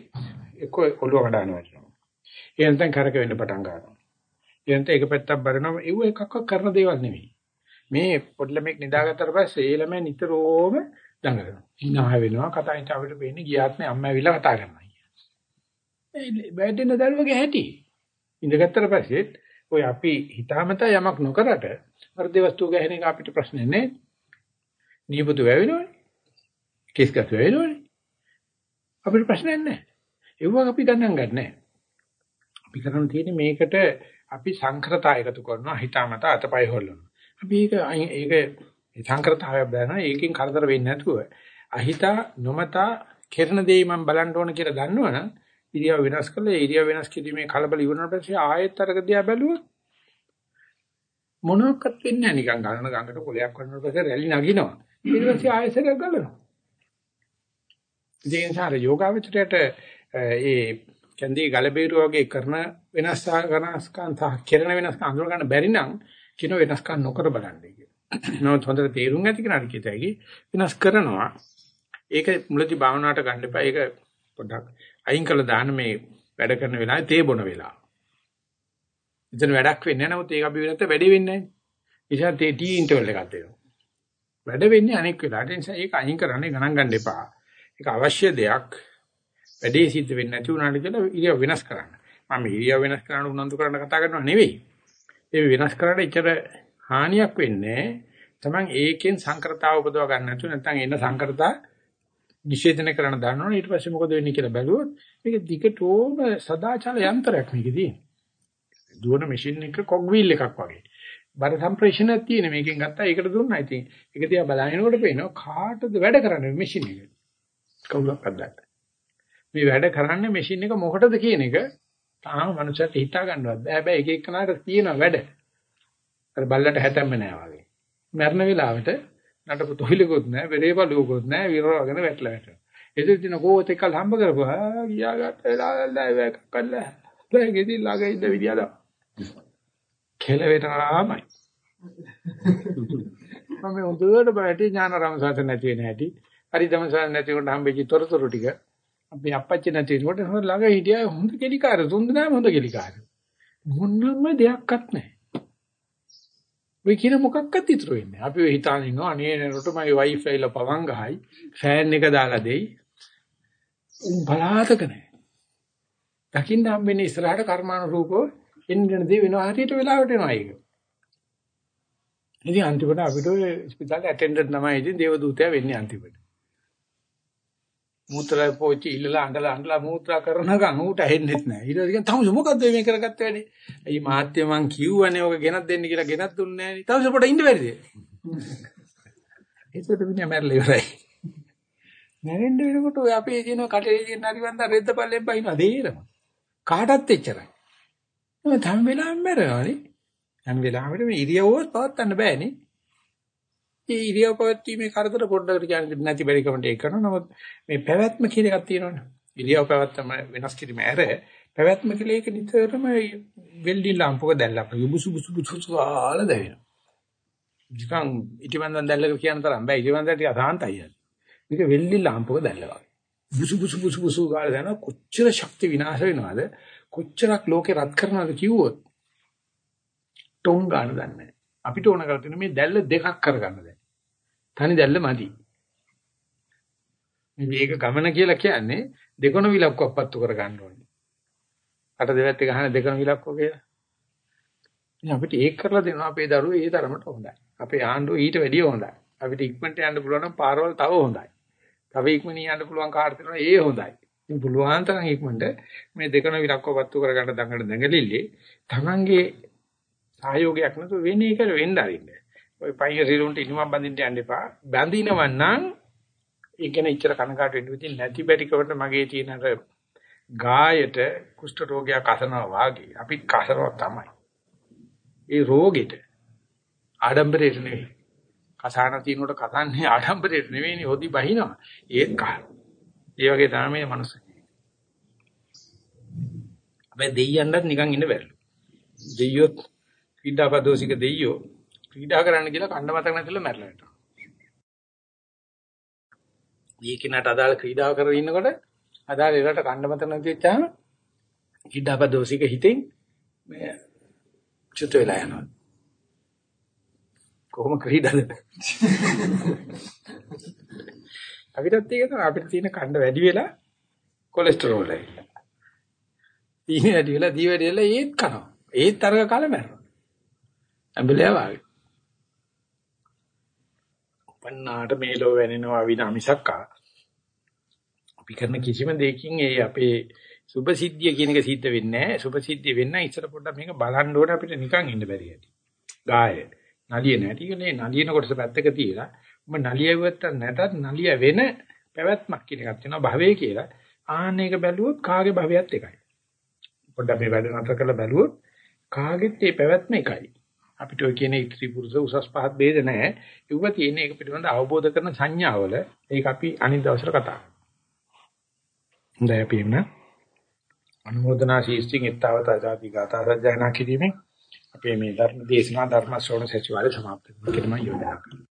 එක්ක ඔළුව කඩනවා. ඒ නැත්නම් කරක වෙන්න පටන් ගන්නවා. ඒ නැත්නම් එක පැත්තක් බලනවා ඒව එකක්වත් කරන දේවල් නෙවෙයි. මේ පොඩි ළමෙක් නිදාගත්තට පස්සේ ඒ ළමයා නිතරම දඟලනවා. hina වෙනවා කතා හිත අපිට වෙන්නේ ගියාත් නේ අම්මා ඇවිල්ලා කතා කරනවා කියලා. ඒ බැඩෙන දරුවගේ හැටි. ඉඳගත්තට පස්සේ ඔය අපි හිතාමතා යමක් නොකරට වර්ධේ වස්තු ගැහෙන එක අපිට ප්‍රශ්නේ නෑ. නියපොතු වැවෙනවනේ. කේස්ගත වැවෙනවනේ. අපිට ප්‍රශ්නයක් නෑ. ඒව අපි ගණන් ගන්නෑ. අපි කරන්න තියෙන්නේ මේකට අපි සංක්‍රතා එකතු කරනවා හිතාමතා අතපය හොල්ලනවා. අපි ඒක ඒක සංක්‍රතාවය බලනවා ඒකෙන් කරදර වෙන්නේ නැතුව අහිතා නොමතා කෙරණ දෙයි මම බලන්න ඕන කියලා දන්නවනම් ඉරියව් වෙනස් කළා ඉරියව් වෙනස් කිරීමේ කලබල ඉවරනට පස්සේ ආයෙත් අරක දිහා බැලුවොත් මොනවත් වෙන්නේ නැහැ නිකන් ගලන ගඟට කොලයක් කරනකොට පස්සේ රැලි නගිනවා ඊට පස්සේ ආයෙසරයක් ගලනවා ඉතින් සාර යෝගාවචරයට ඒ කන්දී ගලබේරුව වගේ කරන වෙනස් වෙනස්කම් සහ කෙරෙන වෙනස්කම් අඳුර ගන්න බැරි නම් කින වෙනස්කම් නොකර බලන්නේ කියලා. නමුත් හොඳට තේරුම් ඇති කෙනාට කියතයි වෙනස් කරනවා. ඒක මුලදී භාවනාවට ගන්න එපා. ඒක පොඩ්ඩක් අයින් කළා දාන්න මේ වැඩ කරන වෙලාවේ තේ බොන වෙලාව. ඉතින් වැඩක් වෙන්නේ නැහැ. නමුත් ඒක අපි වෙනත් වැඩේ වෙන්නේ නැහැ. නිසා තේ ටී ඉන්ටර්වල් එකක් දෙනවා. වැඩ වෙන්නේ අනෙක් වෙලාවට. ඒ නිසා ඒක අයින් කරන්නේ ගණන් ගන්න එපා. ඒක අවශ්‍ය දෙයක්. වැඩේ සිද්ධ වෙන්නේ නැති වුණාට කියලා ඉරියව් වෙනස් කරන්න. මම ඉරියව් වෙනස් කරන්න උනන්දු කරන්න කතා කරනවා නෙවෙයි. ඒ වෙනස් කරාට එච්චර හානියක් වෙන්නේ තමන් ඒකෙන් සංකෘතාව උපදව ගන්න නැතුව නැත්නම් එන සංකෘතා නිෂේධනය කරන්න දන්නවනේ ඊට පස්සේ මොකද වෙන්නේ කියලා බැලුවොත් මේක දිගටම සදාචාර යන්ත්‍රයක් මේකේ තියෙන්නේ. දුවන මැෂින් එක කොග් වීල් එකක් වගේ. බර සම්ප්‍රේෂණයක් තියෙන මේකෙන් ගත්තා ඒකට දුන්නා. ඉතින් ඒක දිහා බලහිනකොට පේනවා කාටද වැඩ කරන්නේ මැෂින් එක. කවුලක් අද්දන්න. මේ වැඩ කරන්නේ මැෂින් එක මොකටද කියන එක තාම මනුස්සයට හිතා ගන්නවත් බෑ. හැබැයි එක එකනාට තියෙන වැඩ. අර බල්ලට හැතැම්ම නෑ වගේ. මරණ වෙලාවට නටපු තොහිලකුත් නෑ, වෙරේපලුවකුත් නෑ, විරවගෙන වැටලා වැටෙනවා. එදින දින කෝත් එක්ක හම්බ කරපුවා ගියා ගත්ත වෙලාවල්ලා ඒක කල්ලා. දැන් ගෙදි ළඟ ඉඳ විදියද. කෙලවෙටාමයි. මම උදේට බැටි ඥානරම සාත නැති වෙන හැටි. හරිදම සාත නැති කොට හම්බෙච්ච තොරතුරු ටික අපි අපච්චි නැති වෙනකොට ළඟ හිටියා හොඳ කෙලිකාර තුන් දෙනාම හොඳ කෙලිකාර. මොන්නම දෙයක්වත් නැහැ. ඔය කියන මොකක්වත් ඉතුරු වෙන්නේ. අපි ඔය හිතාන ඉන්නවා අනේ නේරට මගේ වයිෆයි ලා පවන් ගහයි ෆෑන් එක දාලා දෙයි. උන් බලාතක නැහැ. දකින්න හම්බෙන්නේ ඉස්සරහට කර්මානුරූපව එන්න දේ වෙනවා හරියට වෙලාවට එනවා ඒක. ඉතින් අන්තිමට අපිට ස්පිතාලේ ඇටෙන්ඩන්ට් තමයි ඉතින් දේව දූතයා වෙන්නේ අන්තිමට. මූත්‍රා පොච්චි ඉල්ලලා අඬලා අඬලා මූත්‍රා කරනකම් ඌට ඇහෙන්නෙත් නැහැ. ඊට පස්සේ තමුස මොකද්ද මේ කරගත්ත වැඩේ? අයි මාත්‍ය මං කිව්වනේ ඔක ගෙනත් දෙන්න කියලා ගෙනත් දුන්නේ නැහැ. තමුස පොඩ ඉන්න බැරිද? <laughs> ඒකට මිනිහා මැරලා ඉවරයි. මැරෙන්න වෙනකොට ඔය අපේ කියන කටේ තියෙන හරිවන්ද රෙද්ද පල්ලෙන් බහිනවා දේරම. කාටත් එච්චරයි. මම තම වෙලාවෙම මැරෙනවානේ. හැම වෙලාවෙම මේ ඉරියව්ව පවත්වන්න බෑනේ. ඒ ඉරියව් පවත්වීමේ කරදර පොඩ්ඩකට කියන්නේ නැති බැරි කමට ඒක කරනවා. නමුත් මේ පැවැත්ම කියන එකක් තියෙනවනේ. ඉරියව් පැවැත්ම වෙනස් කිරීම ඇර පැවැත්ම කියලා ඒක නිතරම වෙල්ඩි ලාම්පුවක දැල්ලා යුබුසු බුසු බුසු ආල දැවෙනවා. නිකන් ඉටිවන්දන් දැල්ලක කියන තරම් බෑ. ඉටිවන්දන් ටික අසාන්තයි. මේක වෙල්ඩි ලාම්පුවක දැල්ලා වගේ. බුසු බුසු බුසු බුසු ගාලා දැන කොච්චර ශක්ති විනාශ වෙනවද? කොච්චරක් ලෝකේ රත් කරනවද කිව්වොත් ටොං ගන්න දන්නේ අපිට ඕන කරලා තියෙන මේ දැල්ල දෙකක් කරගන්න දැන්. තනි දැල්ල මදි. මේ මේක ගමන කියලා කියන්නේ දෙකොණ විලක්කු අපත්තු කර ගන්න ඕනේ. අට දෙවැත්ත ගහන දෙකොණ විලක්කු කියලා. ඉතින් අපිට ඒක කරලා දෙනවා අපේ දරුවෝ ඒ තරමට හොඳයි. අපේ ආණ්ඩුව ඊට වැඩිය හොඳයි. අපිට ඉක්මනට යන්න පුළුවන් නම් පාරවල් තව හොඳයි. තව ඉක්මනින් යන්න පුළුවන් කාර් තියෙනවා ඒ හොඳයි. ඉතින් පුළුවන් තරම් ඉක්මනට මේ දෙකම විරක්කවපත්තු කරගන්න දඟඩ දඟලිල්ලේ තමන්ගේ සහයෝගයක් නැතුව වෙන එක වෙන්න අරින්න. ඔය පයිය සිරුන්ට ඉනිමක් බඳින්න යන්න එපා. බඳිනවන් නම් ඒ කියන්නේ ඉච්චර කනකාට වෙන්න විදිහ නැති බැරිකවට මගේ තියෙන අර ගායට කුෂ්ඨ රෝගයක් අසනවා වාගේ අපිත් කසනවා තමයි. ඒ රෝගෙට ආඩම්බරයට නෙවෙයි. කසාන තිනුට කසන්නේ ආඩම්බරයට නෙවෙයිනේ හොදි බහිනවා. ඒත් කහ. ඒ වගේ තමයි මේ මනුස්ස. අපේ දෙයියන්වත් නිකන් ඉන්න බැරිලු. දෙයියොත් ක්‍රීඩාපදෝසික දෙයියෝ ක්‍රීඩා කරන්න කියලා කණ්ඩ මතක නැතිල මැරලා යනවා. මේ කෙනාට අදාළ ක්‍රීඩාව කරගෙන ඉන්නකොට අදාළ ඒකට කණ්ඩ මතක නැති වෙච්චාම ක්‍රීඩාපදෝසික හිතෙන් මේ චුත වෙලා යනවා. කොහොම ක්‍රීඩාද? අපිටත් ඒක තමයි අපිට තියෙන කණ්ඩ වැඩි වෙලා කොලෙස්ටරෝල් එක. ඊනේ වැඩි වෙලා දී වැඩි වෙලා ඒත් කනවා. ඒත් තරග කාලේ මැරෙනවා. ඇඹලයා වාගේ. පන්නාට මේලෝ වෙනෙනවා විනා මිසක්කා. අපි කරන කිසිම දෙයකින් ඒ අපේ සුභසිද්ධිය කියන එක සිද්ධ වෙන්නේ නැහැ. සුභසිද්ධිය වෙන්න ඉස්සර පොඩ්ඩක් මේක බලන්න ඕනේ අපිට නිකන් ඉන්න බැරි ඇති. ගාය. නලිය නැති කියන්නේ නලියන කොටස පැත්තක තියලා ඔබ නලියුවත් නැතත් නලිය වෙන පැවැත්මක් කියන එකක් තියෙනවා භවයේ කියලා. ආන්න එක බැලුවොත් කාගේ භවයත් එකයි. පොඩ්ඩක් මේ වැඩ නතර කරලා බැලුවොත් කාගෙත් මේ පැවැත්ම එකයි. අපිට ඔය කියන ඉත්‍රි පුරුෂ උසස් පහත් ભેද නැහැ. ඒව තියෙන එක පිළිබඳ අවබෝධ කරන සංඥාවල ඒක අපි අනිත් දවසට කතා කරමු. හොඳයි අපි එන්න. අනුමೋದනා ශීර්ෂයෙන් ඊතාවත ආදී ගාථා සජ්ජායනා කිරීමෙන් අපේ මේ ධර්ම දේශනා ධර්ම ශ්‍රවණ සතිවාරය සමාප්ත කරනවා යෝජනා කරනවා.